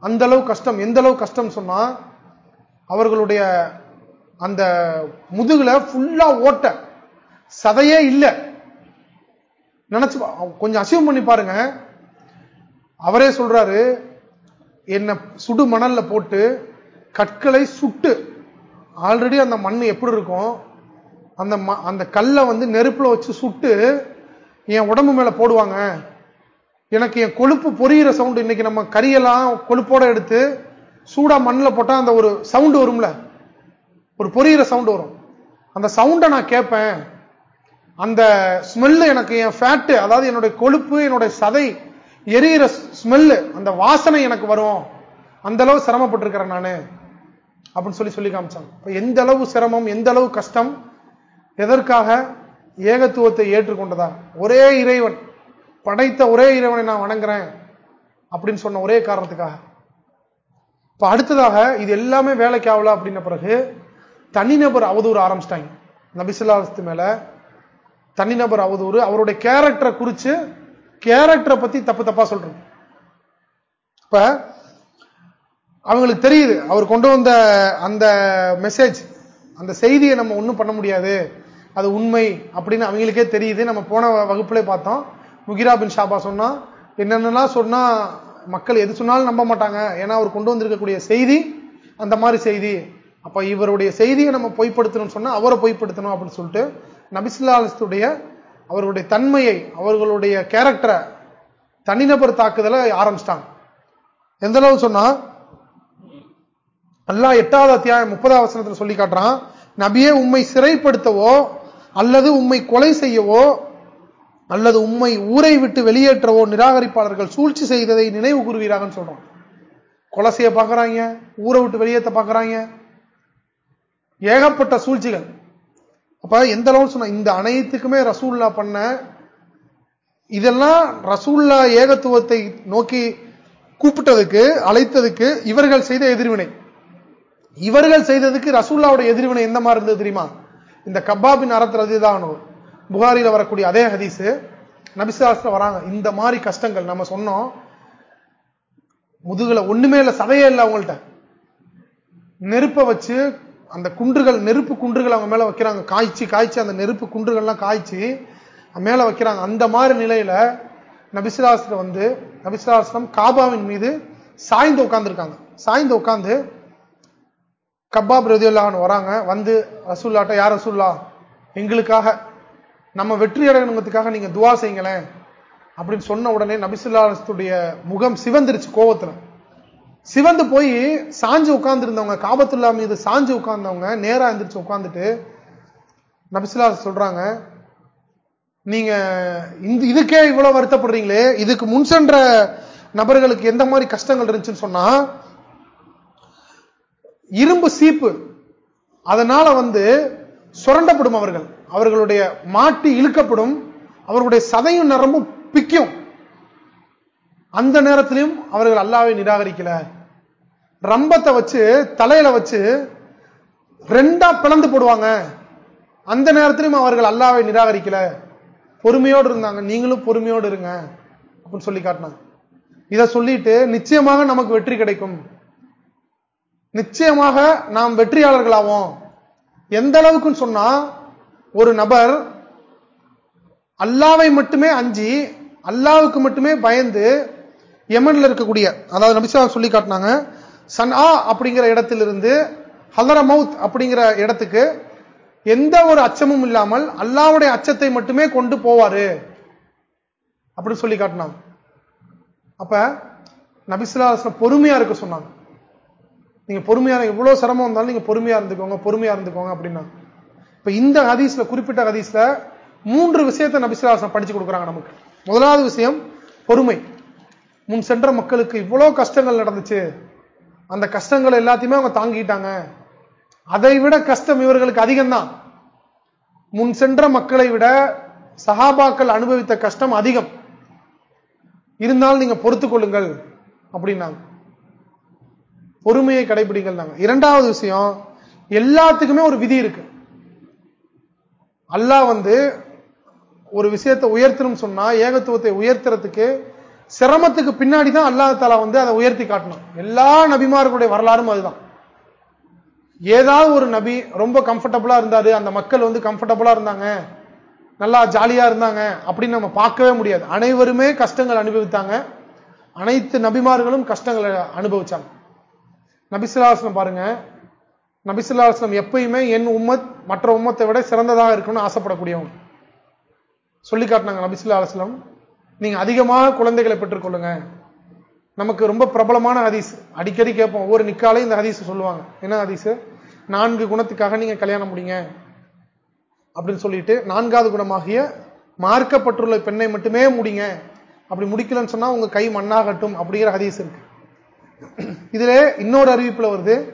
அந்த அளவு கஷ்டம் எந்த அளவு கஷ்டம் சொன்னா அவர்களுடைய அந்த முதுகுல ஃபுல்லா ஓட்ட. சதையே இல்லை. நினைச்சு கொஞ்சம் அசிவம் பண்ணி பாருங்க. அவரே சொல்றாரு என்ன சுடு மணல்ல போட்டு கற்களை சுட்டு. ஆல்ரெடி அந்த மண் எப்படி இருக்கும்? அந்த அந்த கல்லை வந்து நெருப்புல வச்சு சுட்டு என் உடம்பு மேல போடுவாங்க. எனக்கு என் கொழுப்பு பொரியிற சவுண்டு இன்னைக்கு நம்ம கறியெல்லாம் கொழுப்போட எடுத்து சூடா மண்ணில் போட்டா அந்த ஒரு சவுண்டு வரும்ல. ஒரு பொரியிற சவுண்டு வரும். அந்த சவுண்டை நான் கேட்பேன் அந்த ஸ்மெல்லு எனக்கு என் ஃபேட்டு அதாவது என்னுடைய கொழுப்பு என்னுடைய சதை எரியிற ஸ்மெல்லு அந்த வாசனை எனக்கு வரும். அந்த அளவு சிரமப்பட்டிருக்கிறேன் நான். அப்படின்னு சொல்லி சொல்லி காமிச்சாங்க. எந்த அளவு சிரமம் எந்த அளவு கஷ்டம் எதற்காக ஏகத்துவத்தை ஏற்றுக்கொண்டதா? ஒரே இறைவன் படைத்த ஒரே இறைவனை நான் வணங்குறேன் அப்படின்னு சொன்ன ஒரே காரணத்துக்காக. இப்ப அடுத்ததாக இது எல்லாமே வேலைக்கு ஆகல அப்படின்ன பிறகு தனிநபர் அவதூறு ஆரம்பிச்சிட்டாங்க. நபிசுல்லாஸ்து மேல தனிநபர் அவதூறு அவருடைய கேரக்டரை குறிச்சு கேரக்டரை பத்தி தப்பு தப்பா சொல்றது இப்ப அவங்களுக்கு தெரியுது அவர் கொண்டு வந்த அந்த மெசேஜ் அந்த செய்தியை நம்ம ஒன்றும் பண்ண முடியாது அது உண்மை அப்படின்னு அவங்களுக்கே தெரியுது. நம்ம போன வகுப்புல பார்த்தோம். முகிரா பின் ஷாபா சொன்னா என்னென்னலாம் சொன்னா மக்கள் எது சொன்னாலும் நம்ப மாட்டாங்க. ஏன்னா அவர் கொண்டு வந்திருக்கக்கூடிய செய்தி அந்த மாதிரி செய்தி. அப்ப இவருடைய செய்தியை நம்ம பொய்ப்படுத்தணும் சொன்னா அவரை பொய்ப்படுத்தணும் அப்படின்னு சொல்லிட்டு நபிசுல்லாத்துடைய அவருடைய தன்மையை அவர்களுடைய கேரக்டரை தனிநபர் தாக்குதலை ஆரம்பிச்சிட்டாங்க. எந்த அளவு சொன்னா? அல்லா எட்டாவது அத்தியாயம் முப்பதாவது வசனத்தில் சொல்லி காட்டுறான். நபியே உண்மை சிறைப்படுத்தவோ அல்லது உண்மை கொலை செய்யவோ அல்லது உண்மை ஊரை விட்டு வெளியேற்றவோ நிராகரிப்பாளர்கள் சூழ்ச்சி செய்ததை நினைவு கூறுவீராகன்னு சொல்றான். கொலை செய்ய பாக்குறாங்க ஊரை விட்டு வெளியேற்ற பாக்குறாங்க ஏகப்பட்ட சூழ்ச்சிகள். அப்ப எந்த அளவு சொன்ன இந்த அனைத்துக்குமே ரசூல்லா பண்ண இதெல்லாம் ரசூல்லா ஏகத்துவத்தை நோக்கி கூப்பிட்டதுக்கு அழைத்ததுக்கு இவர்கள் செய்த எதிர்வினை. இவர்கள் செய்ததுக்கு ரசூல்லாவுடைய எதிர்வினை எந்த மாதிரி இருந்தது தெரியுமா? இந்த கப்பாபின் அறத்துறது தான் புகாரியில வரக்கூடிய அதே ஹதீஸ் நபிசாஸ்ல வராங்க. இந்த மாதிரி கஷ்டங்கள் நம்ம சொன்னோம். முதுகுல ஒண்ணுமே இல்ல சதையே இல்லை அவங்கள்ட்ட. நெருப்ப வச்சு அந்த குன்றுகள் நெருப்பு குன்றுகள் அவங்க மேல வைக்கிறாங்க. காய்ச்சி காய்ச்சி அந்த நெருப்பு குன்றுகள்லாம் காய்ச்சி மேல வைக்கிறாங்க. அந்த மாதிரி நிலையில நபிசுலாஸ்லம் வந்து நபிசிலாசிரம் காபாவின் மீது சாய்ந்து உட்கார்ந்துருக்காங்க. சாய்ந்து உட்காந்து கபாப் ரதியுல்லான்னு வராங்க. வந்து ரசூல்லாட்ட யார் ரசூல்லா எங்களுக்காக நம்ம வெற்றி அடையணுங்கிறதுக்காக நீங்க துவா செய்யுங்களேன். அப்படின்னு சொன்ன உடனே நபிசுல்லாத்துடைய முகம் சிவந்துருச்சு கோவத்துல. சிவந்து போய் சாஞ்சு உட்கார்ந்து இருந்தவங்க காபத்துல்லா மீது சாஞ்சு உட்கார்ந்தவங்க நேரா எந்திரிச்சு உட்கார்ந்துட்டு நபிசுல்லா சொல்றாங்க நீங்க இந்த இதுக்கே இவ்வளவு வருத்தப்படுறீங்களே? இதுக்கு முன் சென்ற நபர்களுக்கு எந்த மாதிரி கஷ்டங்கள் இருந்துச்சுன்னு சொன்னா இரும்பு சீப்பு அதனால வந்து சுரண்டப்படும் அவர்கள். அவர்களுடைய மாட்டி இழுக்கப்படும் அவர்களுடைய சதையும் நரம்பும் பிக்கும். அந்த நேரத்திலையும் அவர்கள் அல்லாவை நிராகரிக்கல. ரம்பத்தை வச்சு தலையில வச்சு ரெண்டா பிளந்து போடுவாங்க. அந்த நேரத்திலும் அவர்கள் அல்லாவை நிராகரிக்கல. பொறுமையோடு இருந்தாங்க. நீங்களும் பொறுமையோடு இருங்க. அப்படின்னு சொல்லி காட்டினாங்க. இதை சொல்லிட்டு நிச்சயமாக நமக்கு வெற்றி கிடைக்கும். நிச்சயமாக நாம் வெற்றியாளர்களாவோம். எந்த அளவுக்குன்னு சொன்னா ஒரு நபர் அல்லாவை மட்டுமே அஞ்சி அல்லாவுக்கு மட்டுமே பயந்து யமன்ல இருக்கக்கூடிய அதாவது நபிசா சொல்லி காட்டினாங்க சன்ஆ அப்படிங்கிற இடத்திலிருந்து ஹலர மவுத் அப்படிங்கிற இடத்துக்கு எந்த ஒரு அச்சமும் இல்லாமல் அல்லாவுடைய அச்சத்தை மட்டுமே கொண்டு போவாரு. அப்படின்னு சொல்லி காட்டினாங்க. அப்ப நபிசுல்லா பொறுமையா இருக்க சொன்னாங்க. நீங்க பொறுமையா எவ்வளவு சிரமம் இருந்தாலும் நீங்க பொறுமையா இருந்துக்கோங்க பொறுமையா இருந்துக்கோங்க அப்படின்னா இப்ப இந்த ஹதீஸ்ல குறிப்பிட்ட ஹதீஸ்ல மூன்று விஷயத்தை நபிசுல்லாசனம் படிச்சு கொடுக்குறாங்க நமக்கு. முதலாவது விஷயம் பொறுமை. முன் சென்ற மக்களுக்கு இவ்வளவு கஷ்டங்கள் நடந்துச்சு. அந்த கஷ்டங்கள் எல்லாத்தையுமே அவங்க தாங்கிட்டாங்க. அதை விட கஷ்டம் இவர்களுக்கு அதிகம்தான். முன் சென்ற மக்களை விட சஹாபாக்கள் அனுபவித்த கஷ்டம் அதிகம். இருந்தாலும் நீங்க பொறுத்துக் கொள்ளுங்கள் அப்படின்னாங்க. பொறுமையை கடைபிடிங்கள் இரண்டாவது விஷயம் எல்லாத்துக்குமே ஒரு விதி இருக்கு. அல்லாஹ் வந்து ஒரு விஷயத்தை உயர்த்தணும் சொன்னா ஏகத்துவத்தை உயர்த்துறதுக்கு சிரமத்துக்கு பின்னாடி தான் அல்லா தாலா வந்து அதை உயர்த்தி காட்டணும். எல்லா நபிமார்களுடைய வரலாறும் அதுதான். ஏதாவது ஒரு நபி ரொம்ப கம்ஃபர்டபுளா இருந்தாரு அந்த மக்கள் வந்து கம்ஃபர்டபுளா இருந்தாங்க நல்லா ஜாலியா இருந்தாங்க அப்படின்னு நம்ம பார்க்கவே முடியாது. அனைவருமே கஷ்டங்கள் அனுபவித்தாங்க. அனைத்து நபிமார்களும் கஷ்டங்களை அனுபவிச்சாங்க. நபிசுல்லாஸ்லம் பாருங்க. நபிசுல்லாஸ்லம் எப்பயுமே என் உம்மத் மற்ற உம்மத்தை விட சிறந்ததாக இருக்கணும்னு ஆசைப்படக்கூடியவங்க. சொல்லி காட்டினாங்க நபிசுல்லா அலுவலம் நீங்க அதிகமாக குழந்தைகளை பெற்றுக்கொள்ளுங்க நமக்கு ரொம்ப பிரபலமான ஹதீஸ். அடிக்கடி கேட்போம். ஒவ்வொரு நிக்காலையும் இந்த ஹதீஸ் சொல்லுவாங்க. என்ன ஹதீஸ்? நான்கு குணத்துக்காக நீங்க கல்யாணம் முடிங்க. அப்படின்னு சொல்லிட்டு நான்காவது குணமாகிய மார்க்கப்பட்டுள்ள பெண்ணை மட்டுமே முடிங்க. அப்படி முடிக்கலன்னு சொன்னா உங்க கை மண்ணாகட்டும் அப்படிங்கிற ஹதீஸ் இருக்கு. இதுல இன்னொரு அறிவிப்புல வருது.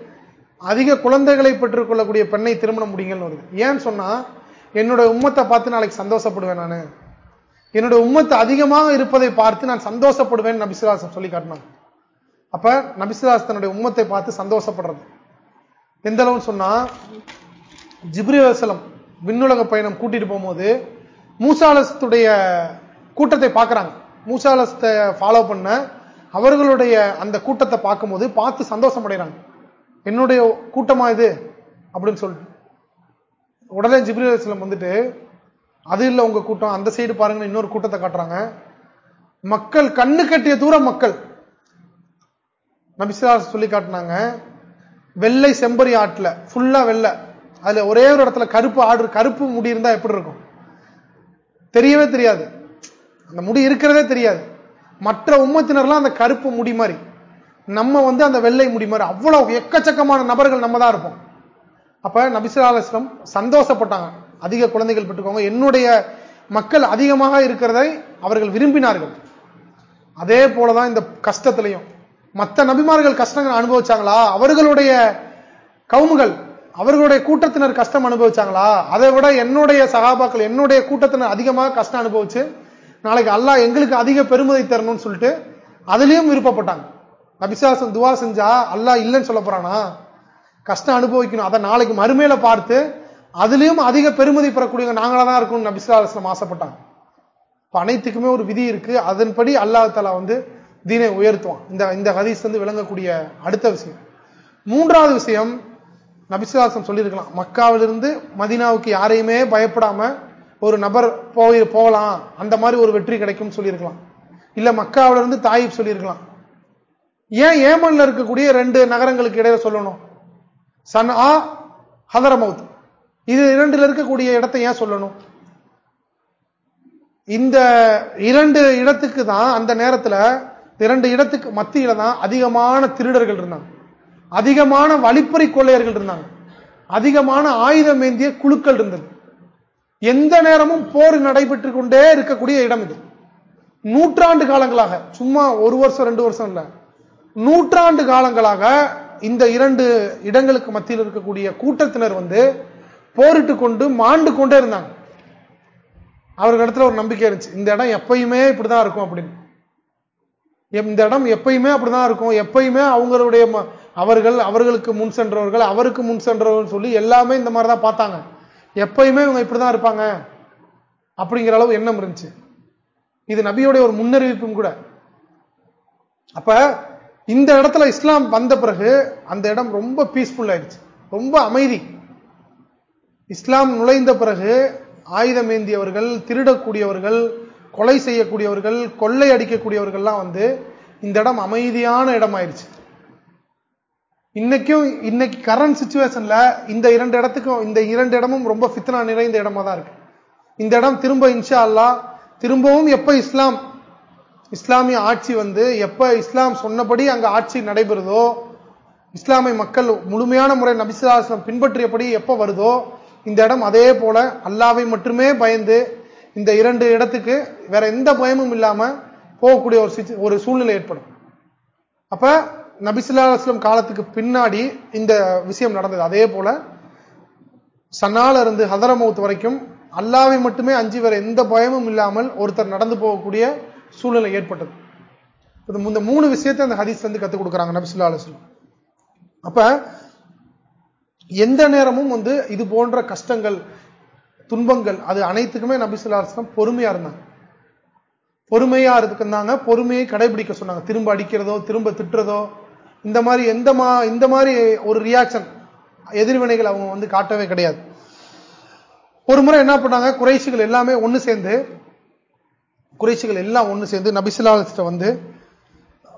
அதிக குழந்தைகளை பெற்றுக்கொள்ளக்கூடிய பெண்ணை திருமணம் முடிங்கன்னு வருது. ஏன்னு சொன்னா என்னோட உம்மத்தை பார்த்து நாளைக்கு சந்தோஷப்படுவேன் நான். என்னுடைய உம்மத்து அதிகமாக இருப்பதை பார்த்து நான் சந்தோஷப்படுவேன் நபிசுலாசம் சொல்லி காட்டினாங்க. அப்ப நபிசுலாஸ் தன்னுடைய உம்மத்தை பார்த்து சந்தோஷப்படுறது. எந்த அளவுன்னு சொன்னா ஜிப்ரிவசலம் விண்ணுலக பயணம் கூட்டிட்டு போகும்போது மூசாலசத்துடைய கூட்டத்தை பார்க்கிறாங்க. மூசாலசத்தை ஃபாலோ பண்ண அவர்களுடைய அந்த கூட்டத்தை பார்க்கும்போது பார்த்து சந்தோஷம் அடைகிறாங்க என்னுடைய கூட்டமா இது? அப்படின்னு சொல்லிட்டு. உடனே ஜிப்ரிவசலம் வந்துட்டு அது இல்ல உங்க கூட்டம். அந்த சைடு பாருங்க இன்னொரு கூட்டத்தை காட்டுறாங்க. மக்கள் கண்ணு கட்டிய தூரம் மக்கள். நபிசிலா சொல்லி காட்டினாங்க. வெள்ளை செம்பரி ஆட்டுல ஃபுல்லா வெள்ளை. அதுல ஒரே ஒரு இடத்துல கருப்பு ஆடு கருப்பு முடி இருந்தா எப்படி இருக்கும்? தெரியவே தெரியாது. அந்த முடி இருக்கிறதே தெரியாது. மற்ற உம்மத்தினர்லாம் அந்த கருப்பு முடி மாதிரி. நம்ம வந்து அந்த வெள்ளை முடி மாதிரி. அவ்வளவு எக்கச்சக்கமான நபர்கள் நம்ம தான் இருப்போம். அப்ப நபிசுல்லா சந்தோஷப்பட்டாங்க. அதிக குழந்தைகள் பெற்றுக்கோங்க. என்னுடைய மக்கள் அதிகமாக இருக்கிறதை அவர்கள் விரும்பினார்கள். அதே போலதான் இந்த கஷ்டத்திலையும். மற்ற நபிமார்கள் கஷ்டங்கள் அனுபவிச்சாங்களா? அவர்களுடைய கவுமுகள் அவர்களுடைய கூட்டத்தினர் கஷ்டம் அனுபவிச்சாங்களா? அதை விட என்னுடைய சகாபாக்கள் என்னுடைய கூட்டத்தினர் அதிகமாக கஷ்டம் அனுபவிச்சு நாளைக்கு அல்லாஹ் எங்களுக்கு அதிக பெருமதி தரணும்னு சொல்லிட்டு அதுலயும் விருப்பப்பட்டாங்க. அபிசாசம் துவா செஞ்சா அல்லாஹ் இல்லைன்னு சொல்ல போறானா? கஷ்டம் அனுபவிக்கணும். அதை நாளைக்கு மறுமையில பார்த்து அதுலயும் அதிக பெருமதி பெறக்கூடியவங்க நாங்களா தான் இருக்கணும் நபிசுல்லா ஆசைப்பட்டாங்க. அனைத்துக்குமே ஒரு விதி இருக்கு. அதன்படி அல்லாஹ் தலா வந்து தீனை உயர்த்துவான். இந்த இந்த ஹதீஸ் வந்து விளங்கக்கூடிய அடுத்த விஷயம். மூன்றாவது விஷயம் நபிசுலாசம் சொல்லியிருக்கலாம். மக்காவிலிருந்து மதினாவுக்கு யாரையுமே பயப்படாம ஒரு நபர் போய் போகலாம். அந்த மாதிரி ஒரு வெற்றி கிடைக்கும் சொல்லியிருக்கலாம். இல்ல மக்காவிலிருந்து தாயிப் சொல்லியிருக்கலாம். ஏன் ஏமன்ல இருக்கக்கூடிய ரெண்டு நகரங்களுக்கு இடையில சொல்லணும்? சன் ஆ ஹதரமவுத் இது இரண்டுல இருக்கக்கூடிய இடத்தை ஏன் சொல்லணும்? இந்த இரண்டு இடத்துக்கு தான் அந்த நேரத்தில் இரண்டு இடத்துக்கு மத்தியில தான் அதிகமான திருடர்கள் இருந்தாங்க. அதிகமான வழிப்பறி கொள்ளையர்கள் இருந்தாங்க. அதிகமான ஆயுதம் ஏந்திய குழுக்கள் இருந்தது. எந்த நேரமும் போர் நடைபெற்று கொண்டே இருக்கக்கூடிய இடம் இது. நூற்றாண்டு காலங்களாக சும்மா ஒரு வருஷம் ரெண்டு வருஷம் இல்ல. நூற்றாண்டு காலங்களாக இந்த இரண்டு இடங்களுக்கு மத்தியில் இருக்கக்கூடிய கூட்டத்தினர் வந்து போரிட்டு கொண்டு மாண்டு கொண்டே இருந்தாங்க. அவருக்கு இடத்துல ஒரு நம்பிக்கை இருந்துச்சு. இந்த இடம் எப்பயுமே இப்படிதான் இருக்கும் அப்படின்னு. இந்த இடம் எப்பயுமே அப்படிதான் இருக்கும். எப்பயுமே அவங்களுடைய அவர்கள் அவர்களுக்கு முன் சென்றவர்கள் அவருக்கு முன் சென்றவர்கள் சொல்லி எல்லாமே இந்த மாதிரி தான் பார்த்தாங்க. எப்பயுமே இவங்க இப்படிதான் இருப்பாங்க அப்படிங்கிற அளவு எண்ணம் இருந்துச்சு. இது நபியோடைய ஒரு முன்னறிவிப்பும் கூட. அப்ப இந்த இடத்துல இஸ்லாம் வந்த பிறகு அந்த இடம் ரொம்ப பீஸ்ஃபுல் ஆயிடுச்சு. ரொம்ப அமைதி. இஸ்லாம் நுழைந்த பிறகு ஆயுதம் ஏந்தியவர்கள் திருடக்கூடியவர்கள் கொலை செய்யக்கூடியவர்கள் கொள்ளை அடிக்கக்கூடியவர்கள்லாம் வந்து இந்த இடம் அமைதியான இடம் ஆயிடுச்சு இன்னைக்கும் இன்னைக்கு கரண்ட் சுச்சுவேஷன்ல இந்த இரண்டு இடத்துக்கும் இந்த இரண்டு இடமும் ரொம்ப ஃபித்னா நிறைந்த இடமா தான் இருக்கு. இந்த இடம் திரும்ப இன்ஷா அல்லா திரும்பவும் எப்ப இஸ்லாம் இஸ்லாமிய ஆட்சி வந்து எப்ப இஸ்லாம் சொன்னபடி அங்க ஆட்சி நடைபெறுதோ இஸ்லாமிய மக்கள் முழுமையான முறை நபிசுலாசனம் பின்பற்றியபடி எப்ப வருதோ இந்த இடம் அதே போல அல்லாவை மட்டுமே பயந்து இந்த இரண்டு இடத்துக்கு வேற எந்த பயமும் இல்லாம போகக்கூடிய ஒரு ஒரு சூழ்நிலை ஏற்படும். அப்ப நபிசுல்லா அலுவலம் காலத்துக்கு பின்னாடி இந்த விஷயம் நடந்தது. அதே போல சன்னால இருந்து ஹதரமௌத் வரைக்கும் அல்லாவை மட்டுமே அஞ்சு வேற எந்த பயமும் இல்லாமல் ஒருத்தர் நடந்து போகக்கூடிய சூழ்நிலை ஏற்பட்டது. இந்த மூணு விஷயத்தை அந்த ஹதீஸ் வந்து கத்துக் கொடுக்குறாங்க நபிசுல்லா அலுவலம் அப்ப எந்த நேரமும் வந்து இது போன்ற கஷ்டங்கள் துன்பங்கள் அது அனைத்துக்குமே நபிசுல்லாஸ்லாம் பொறுமையா இருந்தாங்க. பொறுமையா இருந்தாங்க பொறுமையை கடைபிடிக்க சொன்னாங்க. திரும்ப அடிக்கிறதோ திரும்ப திட்டுறதோ இந்த மாதிரி எந்த மா இந்த மாதிரி ஒரு ரியாக்ஷன் எதிர்வினைகள் அவங்க வந்து காட்டவே கிடையாது. ஒரு முறை என்ன பண்ணாங்க? குறைசிகள் எல்லாமே ஒன்று சேர்ந்து குறைசிகள் எல்லாம் ஒன்று சேர்ந்து நபிசுல்லாஸ்ட வந்து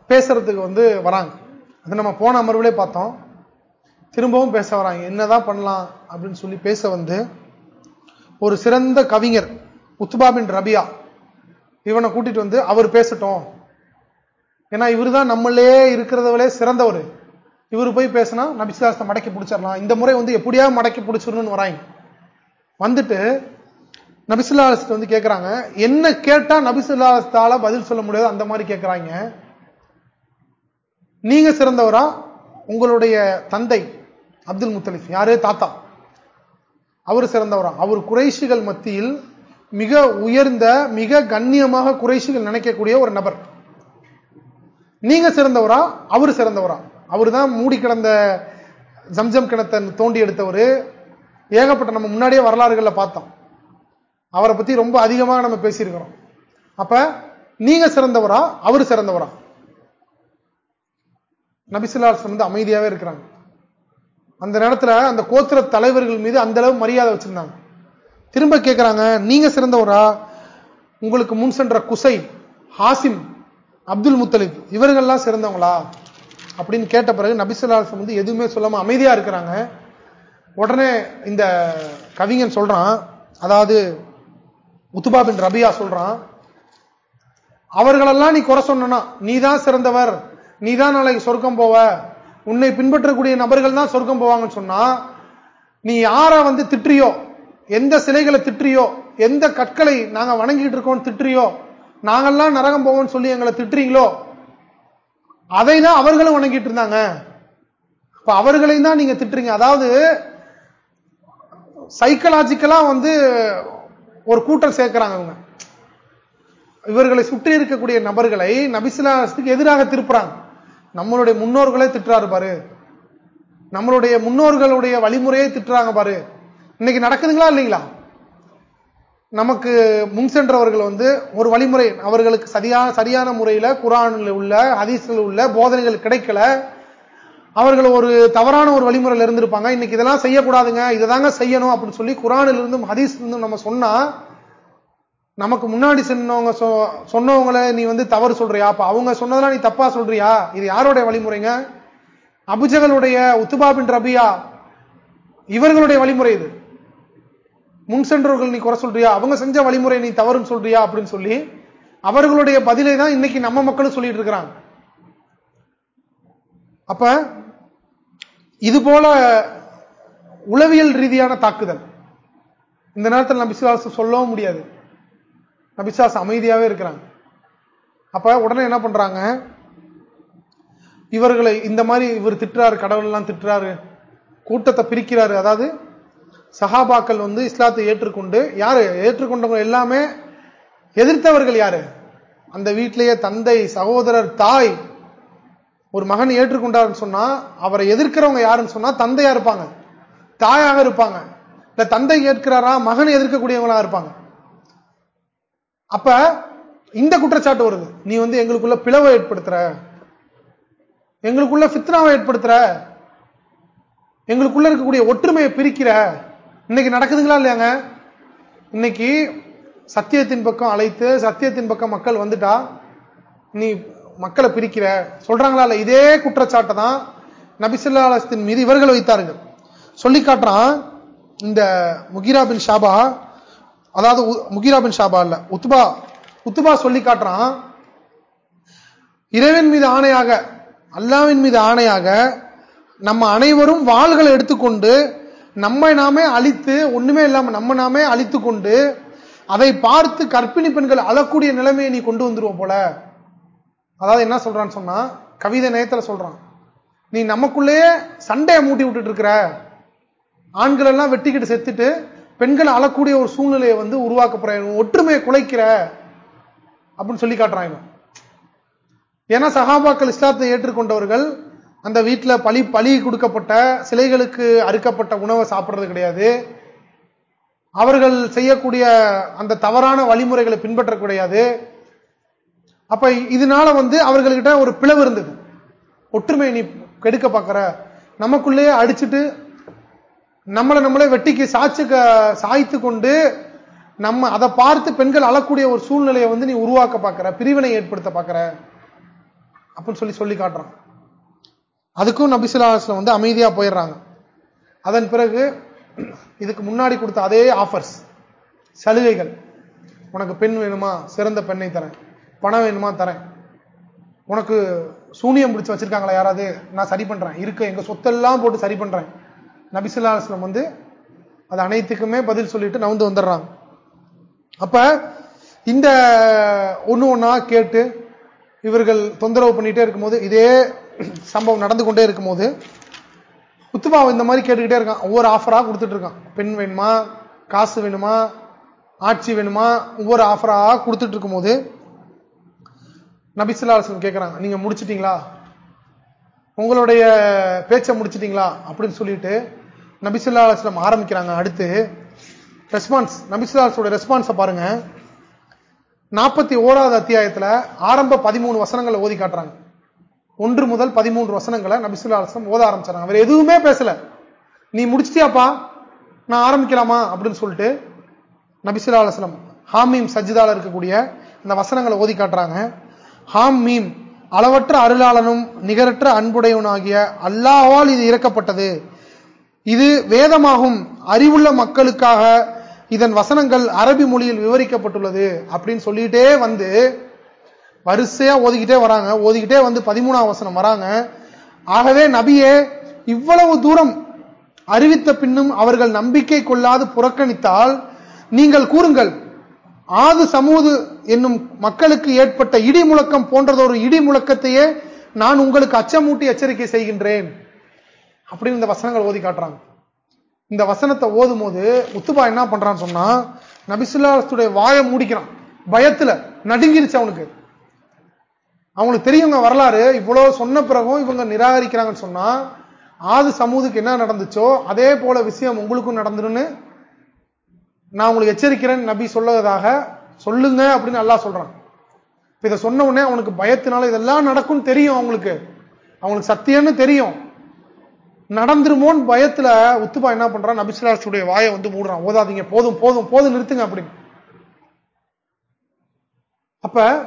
பேசுறதுக்கு வந்து வராங்க. அது நம்ம போன அமர்வுலே பார்த்தோம். திரும்பவும் பேச வராங்க. என்னதான் பண்ணலாம் அப்படின்னு சொல்லி பேச வந்து ஒரு சிறந்த கவிஞர் உத்பாபின் ரபியா இவனை கூட்டிட்டு வந்து அவர் பேசட்டும். ஏன்னா இவரு தான் நம்மளே இருக்கிறதவளே சிறந்தவர். இவர் போய் பேசினா நபிசுதாசத்தை மடக்கி பிடிச்சிடலாம். இந்த முறை வந்து எப்படியா மடக்கி பிடிச்சிடணும்னு வராங்க. வந்துட்டு நபிசுல்லாஸ்ட்டு வந்து கேட்கிறாங்க என்ன கேட்டா நபிசுல்லாஸ்தால பதில் சொல்ல முடியாது அந்த மாதிரி கேட்கிறாங்க நீங்க சிறந்தவரா? உங்களுடைய தந்தை அப்துல் முத்தலிஃப் யாரு தாத்தா? அவர் சிறந்தவரா? அவர் குறைஷிகள் மத்தியில் மிக உயர்ந்த மிக கண்ணியமாக குறைஷிகள் நினைக்கக்கூடிய ஒரு நபர். நீங்க சிறந்தவரா? அவர் சிறந்தவரா? அவர் தான் மூடி கிடந்த ஜம்ஜம் கிணத்தை தோண்டி எடுத்தவர். ஏகப்பட்ட நம்ம முன்னாடியே வரலாறுகள்ல பார்த்தோம். அவரை பத்தி ரொம்ப அதிகமாக நம்ம பேசியிருக்கிறோம். அப்ப நீங்க சிறந்தவரா? அவர் சிறந்தவரா? நபிசுல்லா வந்து அமைதியாவே இருக்கிறாங்க. அந்த நேரத்தில் அந்த கோத்திர தலைவர்கள் மீது அந்த அளவு மரியாதை வச்சிருந்தாங்க. திரும்ப கேட்கிறாங்க நீங்க சிறந்தவரா? உங்களுக்கு முன் சென்ற குசை ஹாசிம் அப்துல் முத்தலிப் இவர்கள்லாம் சிறந்தவங்களா? அப்படின்னு கேட்ட பிறகு நபிசுல்லாசம் வந்து எதுவுமே சொல்லாம அமைதியா இருக்கிறாங்க. உடனே இந்த கவிஞன் சொல்றான் அதாவது உத்துபா பின் ரபியா சொல்றான் அவர்களெல்லாம் நீ குறை சொன்னா நீ தான் சிறந்தவர் நீ தான் நாளைக்கு சொர்க்கம் போவ உன்னை பின்பற்றக்கூடிய நபர்கள் தான் சொர்க்கம் போவாங்கன்னு சொன்னா நீ யார வந்து திட்டுறியோ எந்த சிலைகளை திட்டுறியோ எந்த கற்களை நாங்க வணங்கிட்டு இருக்கோம் திட்டுறியோ நாங்கெல்லாம் நரகம் போவோம்னு சொல்லி எங்களை திட்டுறீங்களோ அதை தான் அவர்களும் வணங்கிட்டு இருந்தாங்க. இப்ப அவர்களையும் தான் நீங்க திட்டுறீங்க. அதாவது சைக்கலாஜிக்கலா வந்து ஒரு கூட்டம் சேர்க்கிறாங்க அவங்க இவர்களை சுற்றி இருக்கக்கூடிய நபர்களை நபிசிலாசத்துக்கு எதிராக திருப்புறாங்க. நம்மளுடைய முன்னோர்களே திட்டுறாரு பாரு. நம்மளுடைய முன்னோர்களுடைய வழிமுறையே திட்டுறாங்க பாரு. இன்னைக்கு நடக்குதுங்களா இல்லைங்களா? நமக்கு முன் சென்றவர்கள் வந்து ஒரு வழிமுறை அவர்களுக்கு சரியான சரியான முறையில குரானில் உள்ள ஹதீஸில் உள்ள போதனைகள் கிடைக்கல. அவர்கள் ஒரு தவறான ஒரு வழிமுறையில் இருந்திருப்பாங்க. இன்னைக்கு இதெல்லாம் செய்யக்கூடாதுங்க இதை தாங்க செய்யணும் அப்படின்னு சொல்லி குரானிலிருந்தும் ஹதீஸ் இருந்தும் நம்ம சொன்னா நமக்கு முன்னாடி சொன்னவங்க சொன்னவங்கள நீ வந்து தவறு சொல்றியா? அப்ப அவங்க சொன்னதெல்லாம் நீ தப்பா சொல்றியா? இது யாருடைய வழிமுறைங்க? அபுஜகளுடைய உத்துபா பின் ரபியா இவர்களுடைய வழிமுறை இது. முன் சென்றவர்கள் நீ குறை சொல்றியா? அவங்க செஞ்ச வழிமுறை நீ தவறுன்னு சொல்றியா? அப்படின்னு சொல்லி அவர்களுடைய பதிலை தான் இன்னைக்கு நம்ம மக்களும் சொல்லிட்டு இருக்கிறாங்க. அப்ப இது போல உளவியல் ரீதியான தாக்குதல். இந்த நேரத்தில் நபிசுவாசம் சொல்லவும் முடியாது. நபிசாஸ் அமைதியாவே இருக்கிறாங்க அப்ப உடனே என்ன பண்றாங்க? இவர்களை இந்த மாதிரி இவர் திட்டுறாரு கடவுள் எல்லாம் திட்டுறாரு கூட்டத்தை பிரிக்கிறாரு. அதாவது சஹாபாக்கள் வந்து இஸ்லாத்தை ஏற்றுக்கொண்டு யாரு? ஏற்றுக்கொண்டவங்க எல்லாமே எதிர்த்தவர்கள் யாரு? அந்த வீட்டிலேயே தந்தை சகோதரர் தாய் ஒரு மகன் ஏற்றுக்கொண்டாருன்னு சொன்னா அவரை எதிர்க்கிறவங்க யாருன்னு சொன்னா தந்தையா இருப்பாங்க. தாயாக இருப்பாங்க. இல்ல தந்தை ஏற்கிறாரா மகன் எதிர்க்கக்கூடியவங்களா இருப்பாங்க. அப்ப இந்த குற்றச்சாட்டு வருது. நீ வந்து எங்களுக்குள்ள பிளவை ஏற்படுத்துற. எங்களுக்குள்ள சித்தனாவை ஏற்படுத்துற. எங்களுக்குள்ள இருக்கக்கூடிய ஒற்றுமையை பிரிக்கிற. இன்னைக்கு நடக்குதுங்களா இல்லையாங்க? இன்னைக்கு சத்தியத்தின் பக்கம் அழைத்து சத்தியத்தின் பக்கம் மக்கள் வந்துட்டா நீ மக்களை பிரிக்கிற. சொல்றாங்களா இல்ல? இதே குற்றச்சாட்டை தான் நபிசுல்லாலத்தின் மீது இவர்கள் வைத்தார்கள். சொல்லி காட்டுறான் இந்த முகிரா பின் ஷாபா அதாவது முகிரா பின் ஷாபா இல்ல உத்துபா உத்துபா சொல்லி காட்டுறான். இறைவன் மீது ஆணையாக அல்லாவின் மீது ஆணையாக நம்ம அனைவரும் வாள்களை எடுத்துக்கொண்டு நம்மை நாமே அழித்து ஒண்ணுமே இல்லாம நம்ம நாமே அழித்து கொண்டு அதை பார்த்து கற்பிணி பெண்கள் அழக்கூடிய நிலைமையை நீ கொண்டு வந்துருவோம் போல. அதாவது என்ன சொல்றான்னு சொன்னா கவிதை நேயத்துல சொல்றான். நீ நமக்குள்ளேயே சண்டையை மூட்டி விட்டுட்டு இருக்கிற. ஆண்கள் எல்லாம் வெட்டிக்கிட்டு செத்துட்டு பெண்கள் அழக்கூடிய ஒரு சூழ்நிலையை வந்து உருவாக்க போற ஒற்றுமையை குலைக்கிற அப்படின்னு சொல்லி காட்டுறாங்க ஏன்னா சகாபாக்கள் இஸ்லாத்தை ஏற்றுக்கொண்டவர்கள் அந்த வீட்டில் பழி பழி கொடுக்கப்பட்ட சிலைகளுக்கு அறுக்கப்பட்ட உணவை சாப்பிட்றது கிடையாது. அவர்கள் செய்யக்கூடிய அந்த தவறான வழிமுறைகளை பின்பற்ற கிடையாது. அப்ப இதனால வந்து அவர்கள்கிட்ட ஒரு பிளவு இருந்தது. ஒற்றுமை நீ கெடுக்க பார்க்கிற நமக்குள்ளேயே அடிச்சுட்டு நம்மளை நம்மளே வெட்டிக்கு சாச்சு சாய்த்து கொண்டு நம்ம அதை பார்த்து பெண்கள் அழக்கூடிய ஒரு சூழ்நிலையை வந்து நீ உருவாக்க பார்க்கிற பிரிவினை ஏற்படுத்த பார்க்கிற அப்படின்னு சொல்லி சொல்லி காட்டுறான். அதுக்கும் நபிசுல்லாஸ்ல வந்து அமைதியா போயிடுறாங்க. அதன் பிறகு இதுக்கு முன்னாடி கொடுத்த அதே ஆஃபர்ஸ் சலுகைகள். உனக்கு பெண் வேணுமா? சிறந்த பெண்ணை தரேன். பணம் வேணுமா? தரேன். உனக்கு சூனியம் பிடிச்சு வச்சிருக்காங்களா யாராவது? நான் சரி பண்றேன். இருக்க எங்க சொத்தெல்லாம் போட்டு சரி பண்றேன். நபிசுல்லாஸ்லம் வந்து அது அனைத்துக்குமே பதில் சொல்லிட்டு நவுந்து வந்துடுறாங்க. அப்ப இந்த ஒன்று ஒன்னா கேட்டு இவர்கள் தொந்தரவு பண்ணிட்டே இருக்கும்போது இதே சம்பவம் நடந்து கொண்டே இருக்கும்போது குத்துபா இந்த மாதிரி கேட்டுக்கிட்டே இருக்கான். ஒவ்வொரு ஆஃபரா கொடுத்துட்டு இருக்கான். பெண் வேணுமா? காசு வேணுமா? ஆட்சி வேணுமா? ஒவ்வொரு ஆஃபரா கொடுத்துட்டு இருக்கும்போது நபிசுல்லாசன் கேட்கிறாங்க நீங்க முடிச்சிட்டீங்களா? உங்களுடைய பேச்சை முடிச்சிட்டீங்களா? அப்படின்னு சொல்லிட்டு நபிசுல்லா அலுவலம் ஆரம்பிக்கிறாங்க. அடுத்து ரெஸ்பான்ஸ் நபிசுல்லாஸோட ரெஸ்பான்ஸை பாருங்க. நாற்பத்தி ஓராவது அத்தியாயத்துல ஆரம்ப பதிமூணு வசனங்களை ஓதி காட்டுறாங்க. ஒன்று முதல் பதிமூன்று வசனங்களை நபிசுல்லா அலுவலம் ஓத ஆரம்பிச்சாங்க அவர் எதுவுமே பேசல. நீ முடிச்சிட்டியாப்பா? நான் ஆரம்பிக்கலாமா? அப்படின்னு சொல்லிட்டு நபிசுல்லா அலுவலம் ஹாமீம் சஜிதால இருக்கக்கூடிய இந்த வசனங்களை ஓதி காட்டுறாங்க. ஹாம் மீம் அளவற்ற அருளாளனும் நிகரற்ற அன்புடையவனாகிய அல்லாவால் இது இறக்கப்பட்டது. இது வேதமாகும் அறிவுள்ள மக்களுக்காக இதன் வசனங்கள் அரபி மொழியில் விவரிக்கப்பட்டுள்ளது அப்படின்னு சொல்லிட்டே வந்து வரிசையா ஓதிக்கிட்டே வராங்க. ஓதிக்கிட்டே வந்து பதிமூணாம் வசனம் வராங்க. ஆகவே நபியே இவ்வளவு தூரம் அறிவித்த பின்னும் அவர்கள் நம்பிக்கை கொள்ளாது புறக்கணித்தால் நீங்கள் கூறுங்கள் ஆது சமூது என்னும் மக்களுக்கு ஏற்பட்ட இடி முழக்கம் போன்றதொரு இடி முழக்கத்தையே நான் உங்களுக்கு அச்சமூட்டி எச்சரிக்கை செய்கின்றேன். அப்படின்னு இந்த வசனங்கள் ஓதி காட்டுறாங்க. இந்த வசனத்தை ஓதும் போது உத்துபா என்ன பண்றான்னு சொன்னா நபிசுல்லாத்துடைய வாயை மூடிக்கிறான். பயத்துல நடுங்கிருச்சு அவனுக்கு. அவங்களுக்கு தெரியுங்க வரலாறு. இவ்வளவு சொன்ன பிறகும் இவங்க நிராகரிக்கிறாங்கன்னு சொன்னா ஆது சமூதுக்கு என்ன நடந்துச்சோ அதே போல விஷயம் உங்களுக்கும் நடந்துருன்னு நான் உங்களுக்கு எச்சரிக்கிறேன். நபி சொல்லதாக சொல்லுங்க அப்படின்னு நல்லா சொல்றான். இதை சொன்ன உடனே அவனுக்கு பயத்தினால இதெல்லாம் நடக்கும் தெரியும் அவங்களுக்கு. அவங்களுக்கு சத்தியம்னு தெரியும். நடந்துருமோன்னு பயத்துல உத்துபா என்ன பண்றான்? நபிசுலாசுடைய வாயை வந்து மூடுறான். ஓதாதீங்க. போதும் போதும் போதும் நிறுத்துங்க அப்படின்னு. அப்ப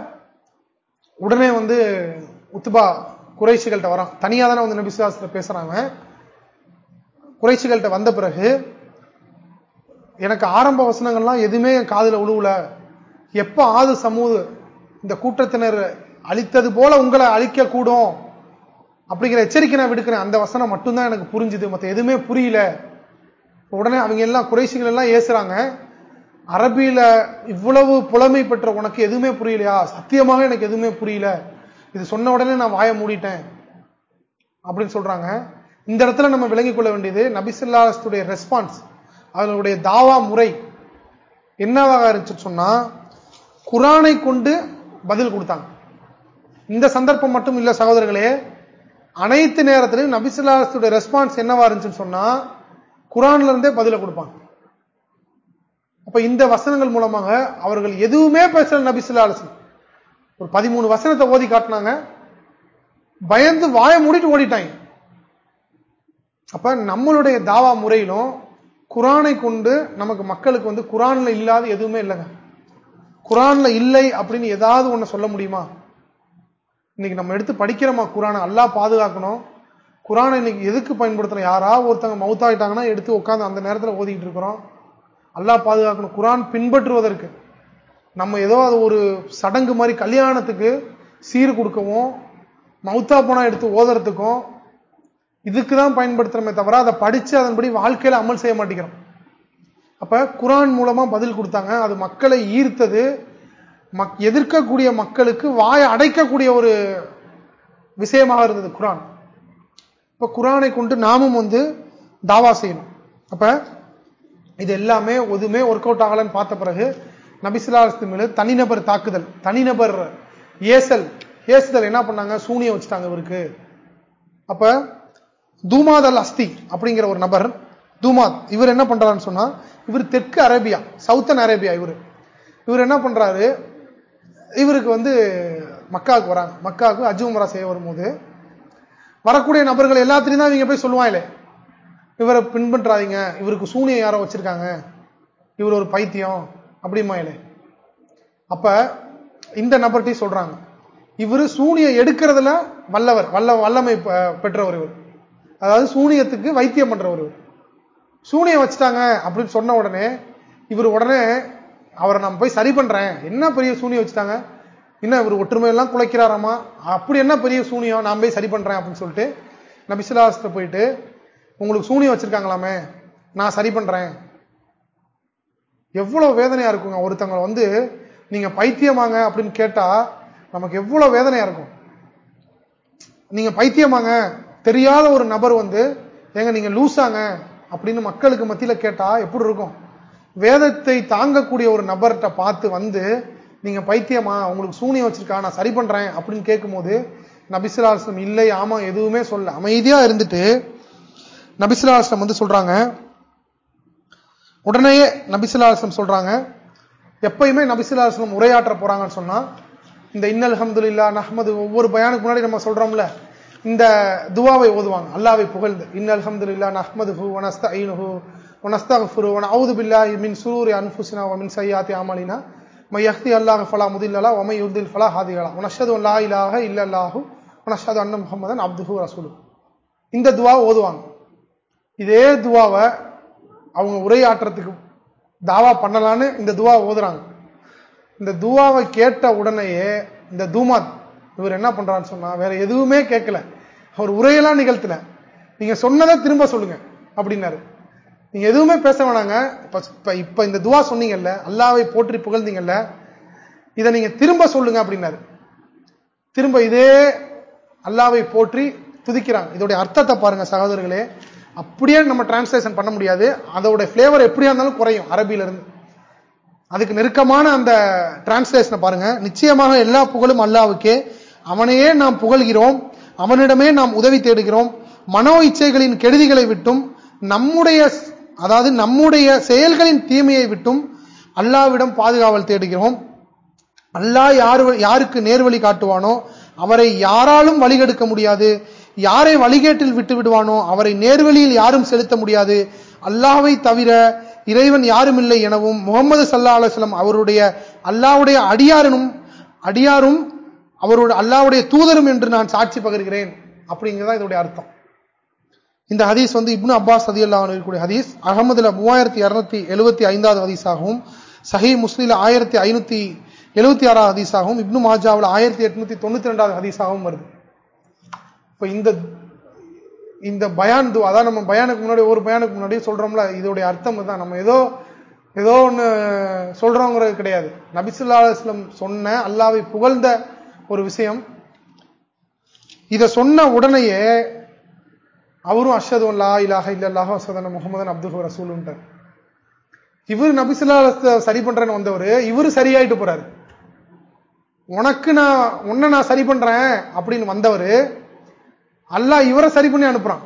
உடனே வந்து உத்துபா குறைச்சிகள்கிட்ட வரான். தனியா தானே வந்து நபிசுலாசத்துல பேசுறாங்க. குறைச்சிகள்கிட்ட வந்த பிறகு எனக்கு ஆரம்ப வசனங்கள்லாம் எதுவுமே என் காதில் உழுவுல. எப்ப ஆது சமூது இந்த கூட்டத்தினர் அழித்தது போல உங்களை அழிக்க கூடும் அப்படிங்கிற எச்சரிக்கை நான் விடுக்கிறேன். அந்த வசனம் மட்டும்தான் எனக்கு புரிஞ்சுது. மத்த எதுவுமே புரியல. உடனே அவங்க எல்லாம் குறைசிகள் எல்லாம் ஏசுறாங்க. அரபியில இவ்வளவு புலமை பெற்ற உனக்கு எதுவுமே புரியலையா? சத்தியமாக எனக்கு எதுவுமே புரியல. இது சொன்ன உடனே நான் வாய மூடிட்டேன். அப்படின்னு சொல்றாங்க. இந்த இடத்துல நம்ம விளங்கிக் கொள்ள வேண்டியது நபிசுல்லாஸ்துடைய ரெஸ்பான்ஸ் அவர்களுடைய தாவா முறை என்னவாக இருந்துச்சு சொன்னா குரானை கொண்டு பதில் கொடுத்தாங்க. இந்த சந்தர்ப்பம் மட்டும் இல்ல சகோதரர்களே அனைத்து நேரத்திலும் நபிசுல்லாசுடைய ரெஸ்பான்ஸ் என்னவா இருந்துச்சுன்னு சொன்னா குரான்ல இருந்தே பதில கொடுப்பாங்க. அப்ப இந்த வசனங்கள் மூலமாக அவர்கள் எதுவுமே பேசல நபிசுல்லா ஒரு பதிமூணு வசனத்தை ஓதி காட்டினாங்க. பயந்து வாய மூடிட்டு ஓடிட்டாங்க. அப்ப நம்மளுடைய தாவா முறையிலும் குரானை கொண்டு நமக்கு மக்களுக்கு வந்து குரான்ல இல்லாத எதுவுமே இல்லைங்க. குரான்ல இல்லை அப்படின்னு ஏதாவது ஒண்ணு சொல்ல முடியுமா? இன்னைக்கு நம்ம எடுத்து படிக்கிறோமா? குரானை அல்லா பாதுகாக்கணும். குரானை இன்னைக்கு எதுக்கு பயன்படுத்தணும் யாராவது ஒருத்தவங்க மவுத்தாயிட்டாங்கன்னா எடுத்து உட்காந்து அந்த நேரத்தில் ஓதிக்கிட்டு இருக்கிறோம். அல்லா பாதுகாக்கணும். குரான் பின்பற்றுவதற்கு நம்ம ஏதோ அது ஒரு சடங்கு மாதிரி கல்யாணத்துக்கு சீர் கொடுக்கவும் மவுத்தா போனா எடுத்து ஓதுறதுக்கும் இதுக்கு தான் பயன்படுத்துறமே தவிர அதை படிச்சு அதன்படி வாழ்க்கையில அமல் செய்ய மாட்டேங்கிறோம். அப்ப குரான் மூலமா பதில் கொடுத்தாங்க. அது மக்களை ஈர்த்தது. எதிர்க்கக்கூடிய மக்களுக்கு வாய அடைக்கக்கூடிய ஒரு விஷயமாக இருந்தது குரான். இப்ப குரானை கொண்டு நாமும் வந்து தாவா செய்யணும். அப்ப இது எல்லாமே ஒதுமே ஒர்க் அவுட் ஆகலன்னு பார்த்த பிறகு நபிசுலாஸ்து மேல தனிநபர் தாக்குதல் தனிநபர் ஏசல் ஏசுதல் என்ன பண்ணாங்க? சூனிய வச்சுட்டாங்க இவருக்கு. அப்ப தூமாதல் அஸ்தி அப்படிங்கிற ஒரு நபர் தூமாத் இவர் என்ன பண்றாருன்னு சொன்னா இவர் தெற்கு அரேபியா சவுத்தன் அரேபியா இவர். இவர் என்ன பண்றாரு? இவருக்கு வந்து மக்காவுக்கு வராங்க. மக்காவுக்கு அஜுமரா செய்ய வரும்போது வரக்கூடிய நபர்கள் எல்லாத்திலையும் தான் இவங்க போய் சொல்லுவாங்களே. இவரை பின்பற்றாதீங்க. இவருக்கு சூனியம் யாரோ வச்சிருக்காங்க. இவர் ஒரு பைத்தியம் அப்படிமாயிலே அப்ப இந்த நபர்கிட்டையும் சொல்றாங்க. இவர் சூனியம் எடுக்கிறதுல வல்லவர் வல்ல வல்லமை பெற்றவர் இவர். அதாவது சூனியத்துக்கு வைத்தியம் பண்றவர் இவர். சூனியம் வச்சுட்டாங்க அப்படின்னு சொன்ன உடனே இவர் உடனே அவரை நான் போய் சரி பண்றேன். என்ன பெரிய சூனியம் வச்சுட்டாங்க? என்ன இவர் ஒற்றுமையெல்லாம் குலைக்கிறாராமா? அப்படி என்ன பெரிய சூனியம்? நான் போய் சரி பண்றேன் அப்படின்னு சொல்லிட்டு நபிசுலாஸ்திர போயிட்டு உங்களுக்கு சூனியம் வச்சிருக்காங்களாமே? நான் சரி பண்றேன். எவ்வளவு வேதனையா இருக்குங்க. ஒருத்தங்களை வந்து நீங்க பைத்தியமாங்க அப்படின்னு கேட்டா நமக்கு எவ்வளவு வேதனையா இருக்கும். நீங்க பைத்தியமாங்க தெரியாத ஒரு நபர் வந்து எங்க நீங்க லூசாங்க அப்படின்னு மக்களுக்கு மத்தியில கேட்டா எப்படி இருக்கும்? வேதத்தை தாங்கக்கூடிய ஒரு நபர்கிட்ட பார்த்து வந்து நீங்க பைத்தியமா? உங்களுக்கு சூனியம் வச்சிருக்கா? நான் சரி பண்றேன். அப்படின்னு கேட்கும் போது இல்லை ஆமா எதுவுமே சொல்ல அமைதியா இருந்துட்டு நபிசுலாசம் வந்து சொல்றாங்க. உடனேயே நபிசுலாசம் சொல்றாங்க. எப்பயுமே நபிசிலாசனம் உரையாற்ற போறாங்கன்னு சொன்னா இந்த இன்னல் இல்லா நஹமது ஒவ்வொரு பயானுக்கு முன்னாடி நம்ம சொல்றோம்ல இந்த துவாவை ஓதுவாங்க. அல்லாவை புகழ்ந்து இன்னல் இல்லா நஹமது வனஸ்தீனுஹு வனஸ்தகுரு வன அவுது பில்லாஹி மின் சுரூரி அன்ஃபுசினா மின் சையாத்தி அமலினா மை அல்லாஹ் ஃபலா முதில்லலா ஒமை யுர்தில் ஃபலா ஹாதிகளா உனஷது லா இலாஹ இல்லல்லாஹு உனஷது அண்ணன் முகமதன் அப்துஹு ரசூலு இந்த துவா ஓதுவாங்க. இதே துவாவை அவங்க உரையாற்றத்துக்கு தாவா பண்ணலான்னு இந்த துவா ஓதுறாங்க. இந்த துவாவை கேட்ட உடனேயே இந்த தூமாத் இவர் என்ன பண்றான்னு சொன்னா வேற எதுவுமே கேட்கல. அவர் உரையெல்லாம் நிகழ்த்தல. நீங்க சொன்னதை திரும்ப சொல்லுங்க அப்படின்னாரு. நீங்க எதுவுமே பேச வேணாங்க. இப்ப இப்ப இந்த துவா சொன்னீங்கல்ல அல்லாவை போற்றி புகழ்ந்தீங்கல்ல இதை நீங்க திரும்ப சொல்லுங்க அப்படின்னாரு. திரும்ப இதே அல்லாவை போற்றி துதிக்கிறாங்க. இதோடைய அர்த்தத்தை பாருங்க சகோதரர்களே. அப்படியே நம்ம டிரான்ஸ்லேஷன் பண்ண முடியாது. அதோட பிளேவர் எப்படியா இருந்தாலும் குறையும் அரபியில இருந்து. அதுக்கு நெருக்கமான அந்த டிரான்ஸ்லேஷனை பாருங்க. நிச்சயமாக எல்லா புகழும் அல்லாவுக்கே. அவனையே நாம் புகழ்கிறோம். அவனிடமே நாம் உதவி தேடுகிறோம். மனோ இச்சைகளின் கெடுதிகளை விட்டும் நம்முடைய அதாவது நம்முடைய செயல்களின் தீமையை விட்டும் அல்லாவிடம் பாதுகாவல் தேடுகிறோம். அல்லாஹ் யாரு யாருக்கு நேர்வழி காட்டுவானோ அவரை யாராலும் வழிகெடுக்க முடியாது. யாரை வழிகேட்டில் விட்டு விடுவானோ அவரை நேர்வழியில் யாரும் செலுத்த முடியாது. அல்லாவை தவிர இறைவன் யாரும் இல்லை எனவும் முகமது சல்லா அலுவலம் அவருடைய அல்லாவுடைய அடியாரனும் அடியாரும் அவருடைய அல்லாவுடைய தூதரும் என்று நான் சாட்சி பகர்கிறேன். அப்படிங்கிறதா இதோடைய அர்த்தம். இந்த ஹதீஸ் வந்து இப்னு அப்பாஸ் அதி அல்லா இருக்கக்கூடிய ஹதீஸ். அகமதுல மூவாயிரத்தி இருநூத்தி எழுபத்தி ஐந்தாவது ஹதீஸாகவும் சஹி முஸ்லீல ஆயிரத்தி ஐநூத்தி எழுபத்தி ஆறாவது ஹதீஸாகவும் இப்னு மாஜாவில் ஆயிரத்தி எட்நூத்தி தொண்ணூத்தி ரெண்டாவது ஹதீஸாகவும் வருது. இப்ப இந்த இந்த பயான் அதான் நம்ம பயானுக்கு முன்னாடி ஒரு பயானுக்கு முன்னாடி சொல்றோம்ல இதோடைய அர்த்தம் தான் நம்ம ஏதோ ஏதோ ஒண்ணு சொல்றோங்கிறது கிடையாது. நபிசுல்லா சொன்ன அல்லாவை புகழ்ந்த ஒரு விஷயம். இதை சொன்ன உடனேயே அவரும் அஷது லா இலாக இல்லல்லாஹ் அசதன முகமதன் அப்துல் ரசூலுன்ட்டார் இவர் நபிசுல்லா சரி பண்றேன்னு வந்தவர் இவர் சரியாயிட்டு போறாரு. உனக்கு நான் உன்னை நான் சரி பண்றேன் அப்படின்னு வந்தவர் அல்லாஹ் இவரை சரி பண்ணி அனுப்புறான்.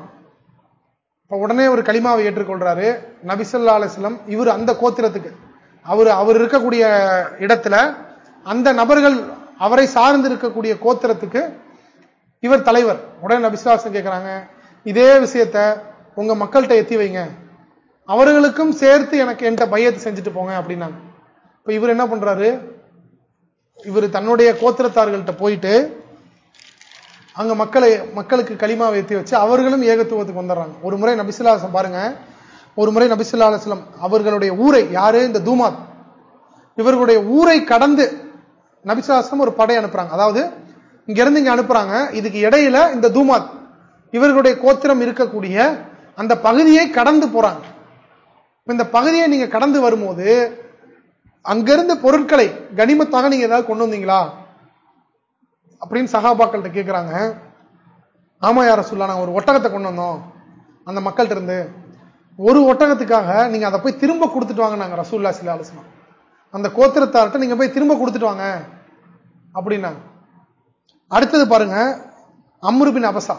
இப்ப உடனே ஒரு களிமாவை ஏற்றுக்கொள்றாரு. நபிசல்லா அலிஸ்லம் இவர் அந்த கோத்திரத்துக்கு. அவர் அவர் இருக்கக்கூடிய இடத்துல அந்த நபர்கள் அவரை சார்ந்து இருக்கக்கூடிய கோத்திரத்துக்கு இவர் தலைவர். உடனே நபிசுல்லாசன் கேட்கிறாங்க இதே விஷயத்த உங்க மக்கள்கிட்ட எத்தி வைங்க. அவர்களுக்கும் சேர்த்து எனக்கு என்கிட்ட பையத்தை செஞ்சுட்டு போங்க அப்படின்னாங்க. இப்ப இவர் என்ன பண்றாரு? இவர் தன்னுடைய கோத்திரத்தார்கள்ட்ட போயிட்டு அங்க மக்களை மக்களுக்கு களிமா வைத்து வச்சு அவர்களும் ஏகத்துவத்துக்கு வந்துடுறாங்க. ஒரு முறை நபிசுல்லாசம் பாருங்க. ஒரு முறை நபிசுல்லா அலுவலம் அவர்களுடைய ஊரை யாரு? இந்த தூமாத். இவர்களுடைய ஊரை கடந்து நபிசுல்லாசம் ஒரு படை அனுப்புறாங்க. அதாவது இங்க இருந்து இங்க அனுப்புறாங்க. இதுக்கு இடையில இந்த தூமாத் இவர்களுடைய கோத்திரம் இருக்கக்கூடிய அந்த பகுதியை கடந்து போறாங்க. இந்த பகுதியை நீங்க கடந்து வரும்போது அங்கிருந்து பொருட்களை கனிமத்தாக நீங்க ஏதாவது கொண்டு வந்தீங்களா? அப்படின்னு சகாபாக்கள்கிட்ட கேட்கிறாங்க ஆமா யார சொல்ல நாங்க ஒரு ஒட்டகத்தை கொண்டு வந்தோம். அந்த மக்கள்கிட்ட இருந்து ஒரு ஒட்டகத்துக்காக நீங்க அதை போய் திரும்ப கொடுத்துட்டு வாங்க நாங்க ரசூல்லா சில ஆலோசனம் அந்த கோத்திரத்தார்ட்ட நீங்க போய் திரும்ப கொடுத்துட்டு வாங்க. அப்படின்னாங்க. அடுத்தது பாருங்க அம்ருபின் அபசா.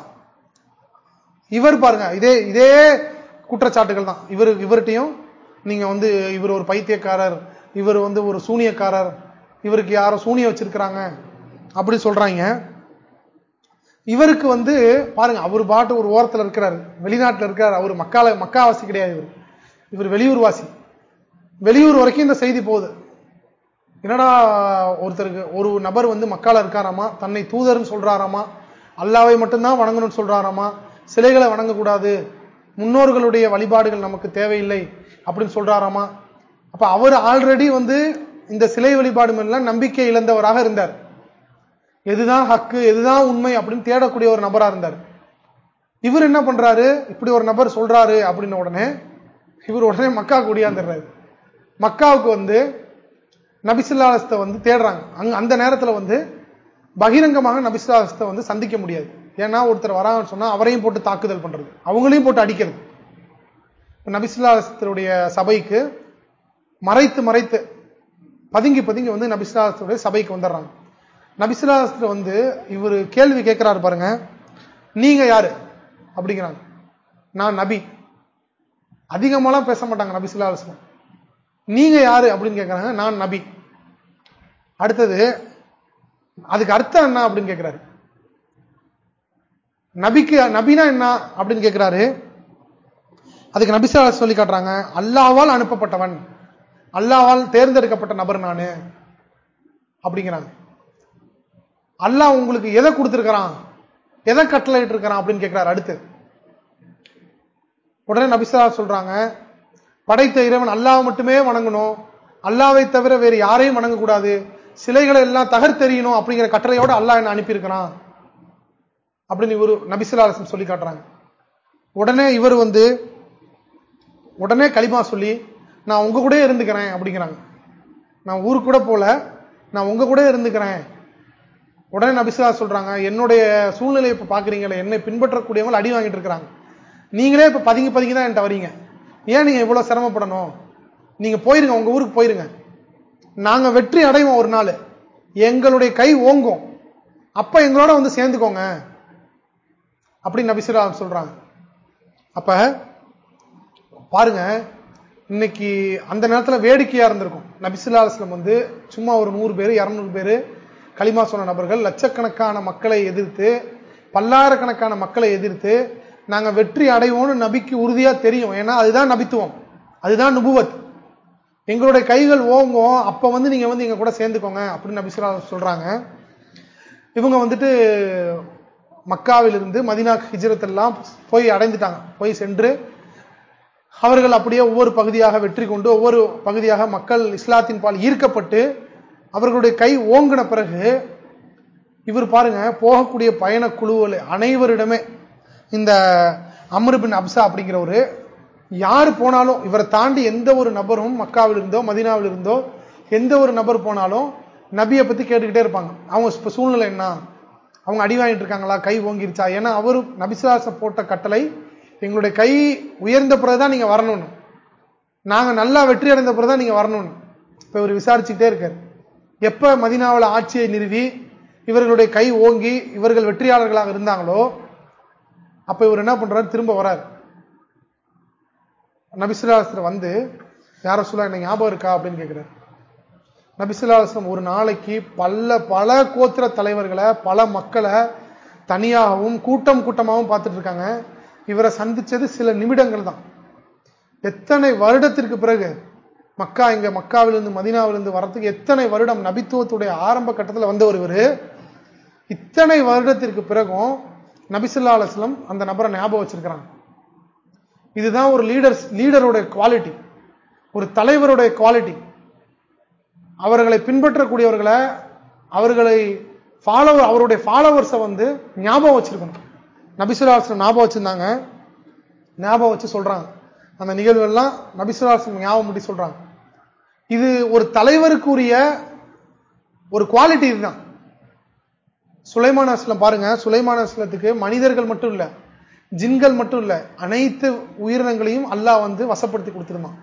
இவர் பாருங்க இதே இதே குற்றச்சாட்டுகள் தான். இவர் இவர்கிட்டையும் நீங்க வந்து இவர் ஒரு பைத்தியக்காரர் இவர் வந்து ஒரு சூனியக்காரர் இவருக்கு யாரோ சூனிய வச்சிருக்கிறாங்க அப்படி சொல்றாங்க. இவருக்கு வந்து பாருங்க அவர் பாட்டு ஒரு ஓரத்தில் இருக்கிறார் வெளிநாட்டில் இருக்கிறார் அவர் மக்கால மக்காவாசி கிடையாது இவர். இவர் வெளியூர் வாசி வெளியூர் வரைக்கும் இந்த செய்தி போகுது. என்னடா ஒருத்தருக்கு ஒரு நபர் வந்து மக்கால இருக்காராமா தன்னை தூதர்னு சொல்றாராமா அல்லாவை மட்டும்தான் வணங்கணும்னு சொல்றாராமா சிலைகளை வணங்கக்கூடாது. முன்னோர்களுடைய வழிபாடுகள் நமக்கு தேவையில்லை அப்படின்னு சொல்றாராமா? அப்ப அவர் ஆல்ரெடி வந்து இந்த சிலை வழிபாடு மேலாம் நம்பிக்கை இழந்தவராக இருந்தார். எதுதான் ஹக்கு எதுதான் உண்மை அப்படின்னு தேடக்கூடிய ஒரு நபரா இருந்தார். இவர் என்ன பண்றாரு? இப்படி ஒரு நபர் சொல்றாரு அப்படின்ன உடனே இவர் உடனே மக்கா கூடியாந்துடுறாரு மக்காவுக்கு வந்து நபிசுல்லாஸ்த வந்து தேடுறாங்க. அங்க அந்த நேரத்தில் வந்து பகிரங்கமாக நபிசுல்லாஸ்த வந்து சந்திக்க முடியாது. ஏன்னா ஒருத்தர் வராங்கன்னு சொன்னா அவரையும் போட்டு தாக்குதல் பண்றது. அவங்களையும் போட்டு அடிக்கிறது. நபிசுல்லாஸ்தருடைய சபைக்கு மறைத்து மறைத்து பதுங்கி பதுங்கி வந்து நபிசுல்லாஸ்தருடைய சபைக்கு வந்துடுறாங்க. நபிசுல்லாஸ்தர் வந்து இவர் கேள்வி கேட்கிறாரு பாருங்க. நீங்க யாரு? அப்படிங்கிறாங்க. நான் நபி. அதிகமாலாம் பேச மாட்டாங்க நபிசுல்லா நீங்க யாரு? அப்படின்னு கேட்கிறாங்க. நான் நபி. அடுத்தது அதுக்கு அர்த்தம் என்ன அப்படின்னு கேட்கிறாரு? நபிக்கு நபினா என்ன அப்படின்னு கேட்கிறாரு அதுக்கு நபிசா சொல்லி காட்டுறாங்க அல்லாவால் அனுப்பப்பட்டவன் அல்லாவால் தேர்ந்தெடுக்கப்பட்ட நபர் நானு அப்படிங்கிறாங்க. அல்லாஹ் உங்களுக்கு எதை கொடுத்துருக்கிறான் எதை கட்டளை இருக்கிறான் அப்படின்னு கேட்கிறார் அடுத்து. உடனே நபிசா சொல்றாங்க படைத்த இறைவன் அல்லாஹ் மட்டுமே வணங்கணும் அல்லாவை தவிர வேறு யாரையும் வணங்கக்கூடாது சிலைகளை எல்லாம் தகர்த்தெறியணும் அப்படிங்கிற கட்டளையோட அல்லாஹ் என்ன அனுப்பியிருக்கிறான்? அப்படின்னு இவர் நபிசுல்லாசம் சொல்லி காட்டுறாங்க. உடனே இவர் வந்து உடனே களிமா சொல்லி நான் உங்க கூட இருந்துக்கிறேன் அப்படிங்கிறாங்க. நான் ஊருக்கு கூட போல நான் உங்க கூட இருந்துக்கிறேன். உடனே நபிசுல்லா சொல்றாங்க என்னுடைய சூழ்நிலையை இப்ப பாக்குறீங்களே என்னை பின்பற்றக்கூடியவங்க அடி வாங்கிட்டு இருக்கிறாங்க. நீங்களே இப்ப பதுங்கி பதுங்கி தான் என்கிட்ட வரீங்க. ஏன் நீங்க இவ்வளவு சிரமப்படணும்? நீங்க போயிருங்க உங்க ஊருக்கு போயிருங்க. நாங்க வெற்றி அடைவோம் ஒரு நாள். எங்களுடைய கை ஓங்கும். அப்ப எங்களோட வந்து சேர்ந்துக்கோங்க. அப்படின்னு நபிசுல்லா சொல்றாங்க. அப்ப பாருங்க இன்னைக்கு அந்த நேரத்துல வேடிக்கையா இருந்திருக்கும். நபிசுல்லா அலுவலம் வந்து சும்மா ஒரு நூறு பேர் இருநூறு பேர் களிமா சொன்ன நபர்கள் லட்சக்கணக்கான மக்களை எதிர்த்து பல்லாயிரக்கணக்கான மக்களை எதிர்த்து நாங்க வெற்றி அடைவோம்னு நபிக்கு உறுதியா தெரியும். ஏன்னா அதுதான் நபித்துவம். அதுதான் நுபுவத். எங்களுடைய கைகள் ஓங்கும். அப்ப வந்து நீங்க வந்து எங்க கூட சேர்ந்துக்கோங்க அப்படின்னு நபிசுல்லா சொல்றாங்க. இவங்க வந்துட்டு மக்காவிலிருந்து மதினா ஹிஜரத்தெல்லாம் போய் அடைந்துட்டாங்க. போய் சென்று அவர்கள் அப்படியே ஒவ்வொரு பகுதியாக வெற்றி கொண்டு ஒவ்வொரு பகுதியாக மக்கள் இஸ்லாத்தின் பால் ஈர்க்கப்பட்டு அவர்களுடைய கை ஓங்கின பிறகு இவர் பாருங்க போகக்கூடிய பயண குழுவில் அனைவரிடமே இந்த அம்ருபின் அப்சா அப்படிங்கிற ஒரு யார் போனாலும் இவரை தாண்டி எந்த ஒரு நபரும் மக்காவில் இருந்தோ மதினாவில் இருந்தோ எந்த ஒரு நபர் போனாலும் நபியை பத்தி கேட்டுக்கிட்டே இருப்பாங்க. அவங்க சூழ்நிலை என்ன? அவங்க அடி வாங்கிட்டு இருக்காங்களா? கை ஓங்கிருச்சா? ஏன்னா அவரு நபிசுலாசம் போட்ட கட்டளை எங்களுடைய கை உயர்ந்த பிறகுதான் நீங்க வரணும்னு. நாங்க நல்லா வெற்றி அடைந்த பிறகுதான் நீங்க வரணும்னு. இப்ப இவர் விசாரிச்சுக்கிட்டே இருக்காரு. எப்ப மதினாவில் ஆட்சியை நிறுவி இவர்களுடைய கை ஓங்கி இவர்கள் வெற்றியாளர்களாக இருந்தாங்களோ அப்ப இவர் என்ன பண்றாரு? திரும்ப வராரு. நபிசுல்லாஸ்ல வந்து யார சொல்ல என்ன ஞாபகம் இருக்கா? அப்படின்னு கேட்கிறார் நபிசுல்லாஸ்லம் ஒரு நாளைக்கு பல பல கோத்திர தலைவர்களை பல மக்களை தனியாகவும் கூட்டம் கூட்டமாகவும் பார்த்துட்டு இருக்காங்க. இவரை சந்திச்சது சில நிமிடங்கள் தான். எத்தனை வருடத்திற்கு பிறகு மக்கா இங்க மக்காவிலிருந்து மதினாவிலிருந்து வரத்துக்கு எத்தனை வருடம் நபித்துவத்துடைய ஆரம்ப கட்டத்தில் வந்தவர் இவர்? இத்தனை வருடத்திற்கு பிறகும் நபிசுல்லா அலுவலம் அந்த நபரை ஞாபகம் வச்சிருக்கிறாங்க. இதுதான் ஒரு லீடர்ஸ் லீடருடைய குவாலிட்டி ஒரு தலைவருடைய குவாலிட்டி அவர்களை பின்பற்றக்கூடியவர்களை அவர்களை ஃபாலோவர் அவருடைய ஃபாலோவர்ஸை வந்து ஞாபகம் வச்சிருக்கணும். நபிசுல்லாஸ்லம் ஞாபகம் வச்சிருந்தாங்க. ஞாபகம் வச்சு சொல்றாங்க. அந்த நிகழ்வுகள்லாம் நபிசுல்லாஸ்லம் ஞாபகம் பண்ணி சொல்றாங்க. இது ஒரு தலைவருக்குரிய ஒரு குவாலிட்டி இதுதான். சுலைமான அஸ்லம் பாருங்க. சுலைமான அஸ்லத்துக்கு மனிதர்கள் மட்டும் இல்ல ஜின்கள் மட்டும் இல்ல அனைத்து உயிரினங்களையும் அல்லாஹ் வந்து வசப்படுத்தி கொடுத்துருந்தான்.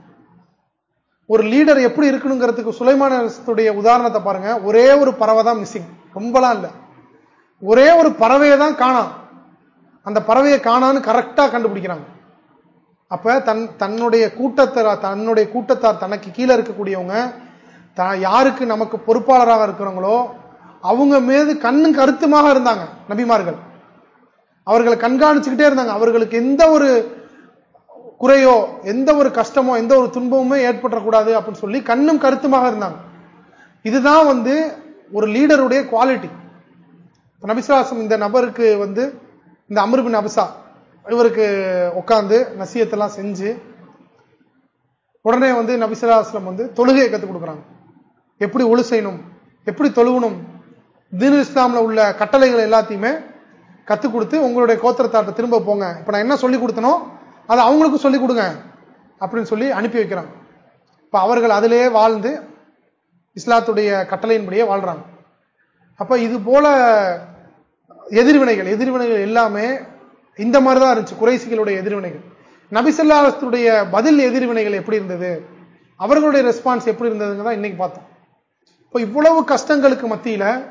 ஒரு லீடர் எப்படி இருக்கணுங்கிறதுக்கு சுலைமானத்துடைய உதாரணத்தை பாருங்க. ஒரே ஒரு பறவை தான் மிஸ்ஸிங் ரொம்பலாம் இல்ல. ஒரே ஒரு பறவையை தான் காணாம் அந்த பறவையை காணான்னு கரெக்டா கண்டுபிடிக்கிறாங்க. அப்ப தன் தன்னுடைய கூட்டத்தார் தன்னுடைய கூட்டத்தார் தனக்கு கீழே இருக்கக்கூடியவங்க யாருக்கு நமக்கு பொறுப்பாளராக இருக்கிறவங்களோ அவங்க மீது கண்ணும் கருத்துமாக இருந்தாங்க நபிமார்கள். அவர்களை கண்காணிச்சுக்கிட்டே இருந்தாங்க. அவர்களுக்கு எந்த ஒரு குறையோ எந்த ஒரு கஷ்டமோ எந்த ஒரு துன்பமுமே ஏற்படக்கூடாது அப்படின்னு சொல்லி கண்ணும் கருத்துமாக இருந்தாங்க. இதுதான் வந்து ஒரு லீடருடைய குவாலிட்டி. நபிசுவாசம் இந்த நபருக்கு வந்து இந்த அமர்பின் அபிசா இவருக்கு உட்காந்து நசியத்தெல்லாம் செஞ்சு உடனே வந்து நபிசுலாஸ்லம் வந்து தொழுகையை கற்றுக் கொடுக்குறாங்க. எப்படி ஒழு செய்யணும் எப்படி தொழுகணும் தீன் இஸ்லாமில் உள்ள கட்டளைகள் எல்லாத்தையுமே கற்றுக் கொடுத்து உங்களுடைய கோத்திரத்தாட்டை திரும்ப போங்க. இப்போ நான் என்ன சொல்லி கொடுத்தனோ அதை அவங்களுக்கும் சொல்லிக் கொடுங்க அப்படின்னு சொல்லி அனுப்பி வைக்கிறாங்க இப்ப அவர்கள் அதிலேயே வாழ்ந்து இஸ்லாத்துடைய கட்டளையின்படியே வாழ்றாங்க. அப்ப இது போல எதிர்வினைகள் எதிர்வினைகள் எல்லாமே இந்த மாதிரிதான் இருந்துச்சு குறைசிகளுடைய எதிர்வினைகள். நபிசல்லாத்துடைய பதில் எதிர்வினைகள் எப்படி இருந்தது? அவர்களுடைய ரெஸ்பான்ஸ் எப்படி இருந்ததுங்க இன்னைக்கு பார்த்தோம். இப்போ இவ்வளவு கஷ்டங்களுக்கு மத்தியில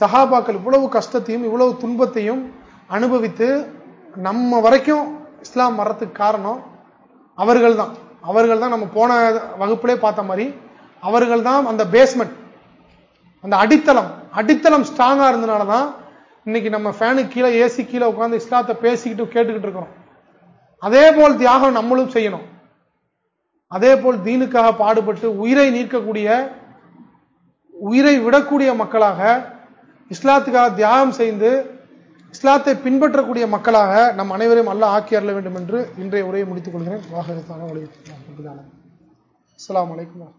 சஹாபாக்கள் இவ்வளவு கஷ்டத்தையும் இவ்வளவு துன்பத்தையும் அனுபவித்து நம்ம வரைக்கும் இஸ்லாம் வர்றதுக்கு காரணம் அவர்கள் தான் அவர்கள் தான் நம்ம போன வகுப்பிலே பார்த்த மாதிரி அவர்கள் தான் அந்த பேஸ்மெண்ட் அந்த அடித்தளம். அடித்தளம் ஸ்ட்ராங்கா இருந்தனால தான் இன்னைக்கு நம்ம ஃபேனு கீழே ஏசி கீழே உட்காந்து இஸ்லாத்தை பேசிக்கிட்டு கேட்டுக்கிட்டு இருக்கிறோம். அதே போல் தியாகம் நம்மளும் செய்யணும். அதே போல் தீனுக்காக பாடுபட்டு உயிரை நீக்கக்கூடிய உயிரை விடக்கூடிய மக்களாக இஸ்லாத்துக்காக தியாகம் செய்து இஸ்லாத்தை பின்பற்றக்கூடிய மக்களாக நம் அனைவரையும் அல்ல ஆக்கி அருள வேண்டும் என்று இன்றைய உரையை முடித்துக் கொள்கிறேன். வாகனத்தான அஸ்லாம் வலைக்கம்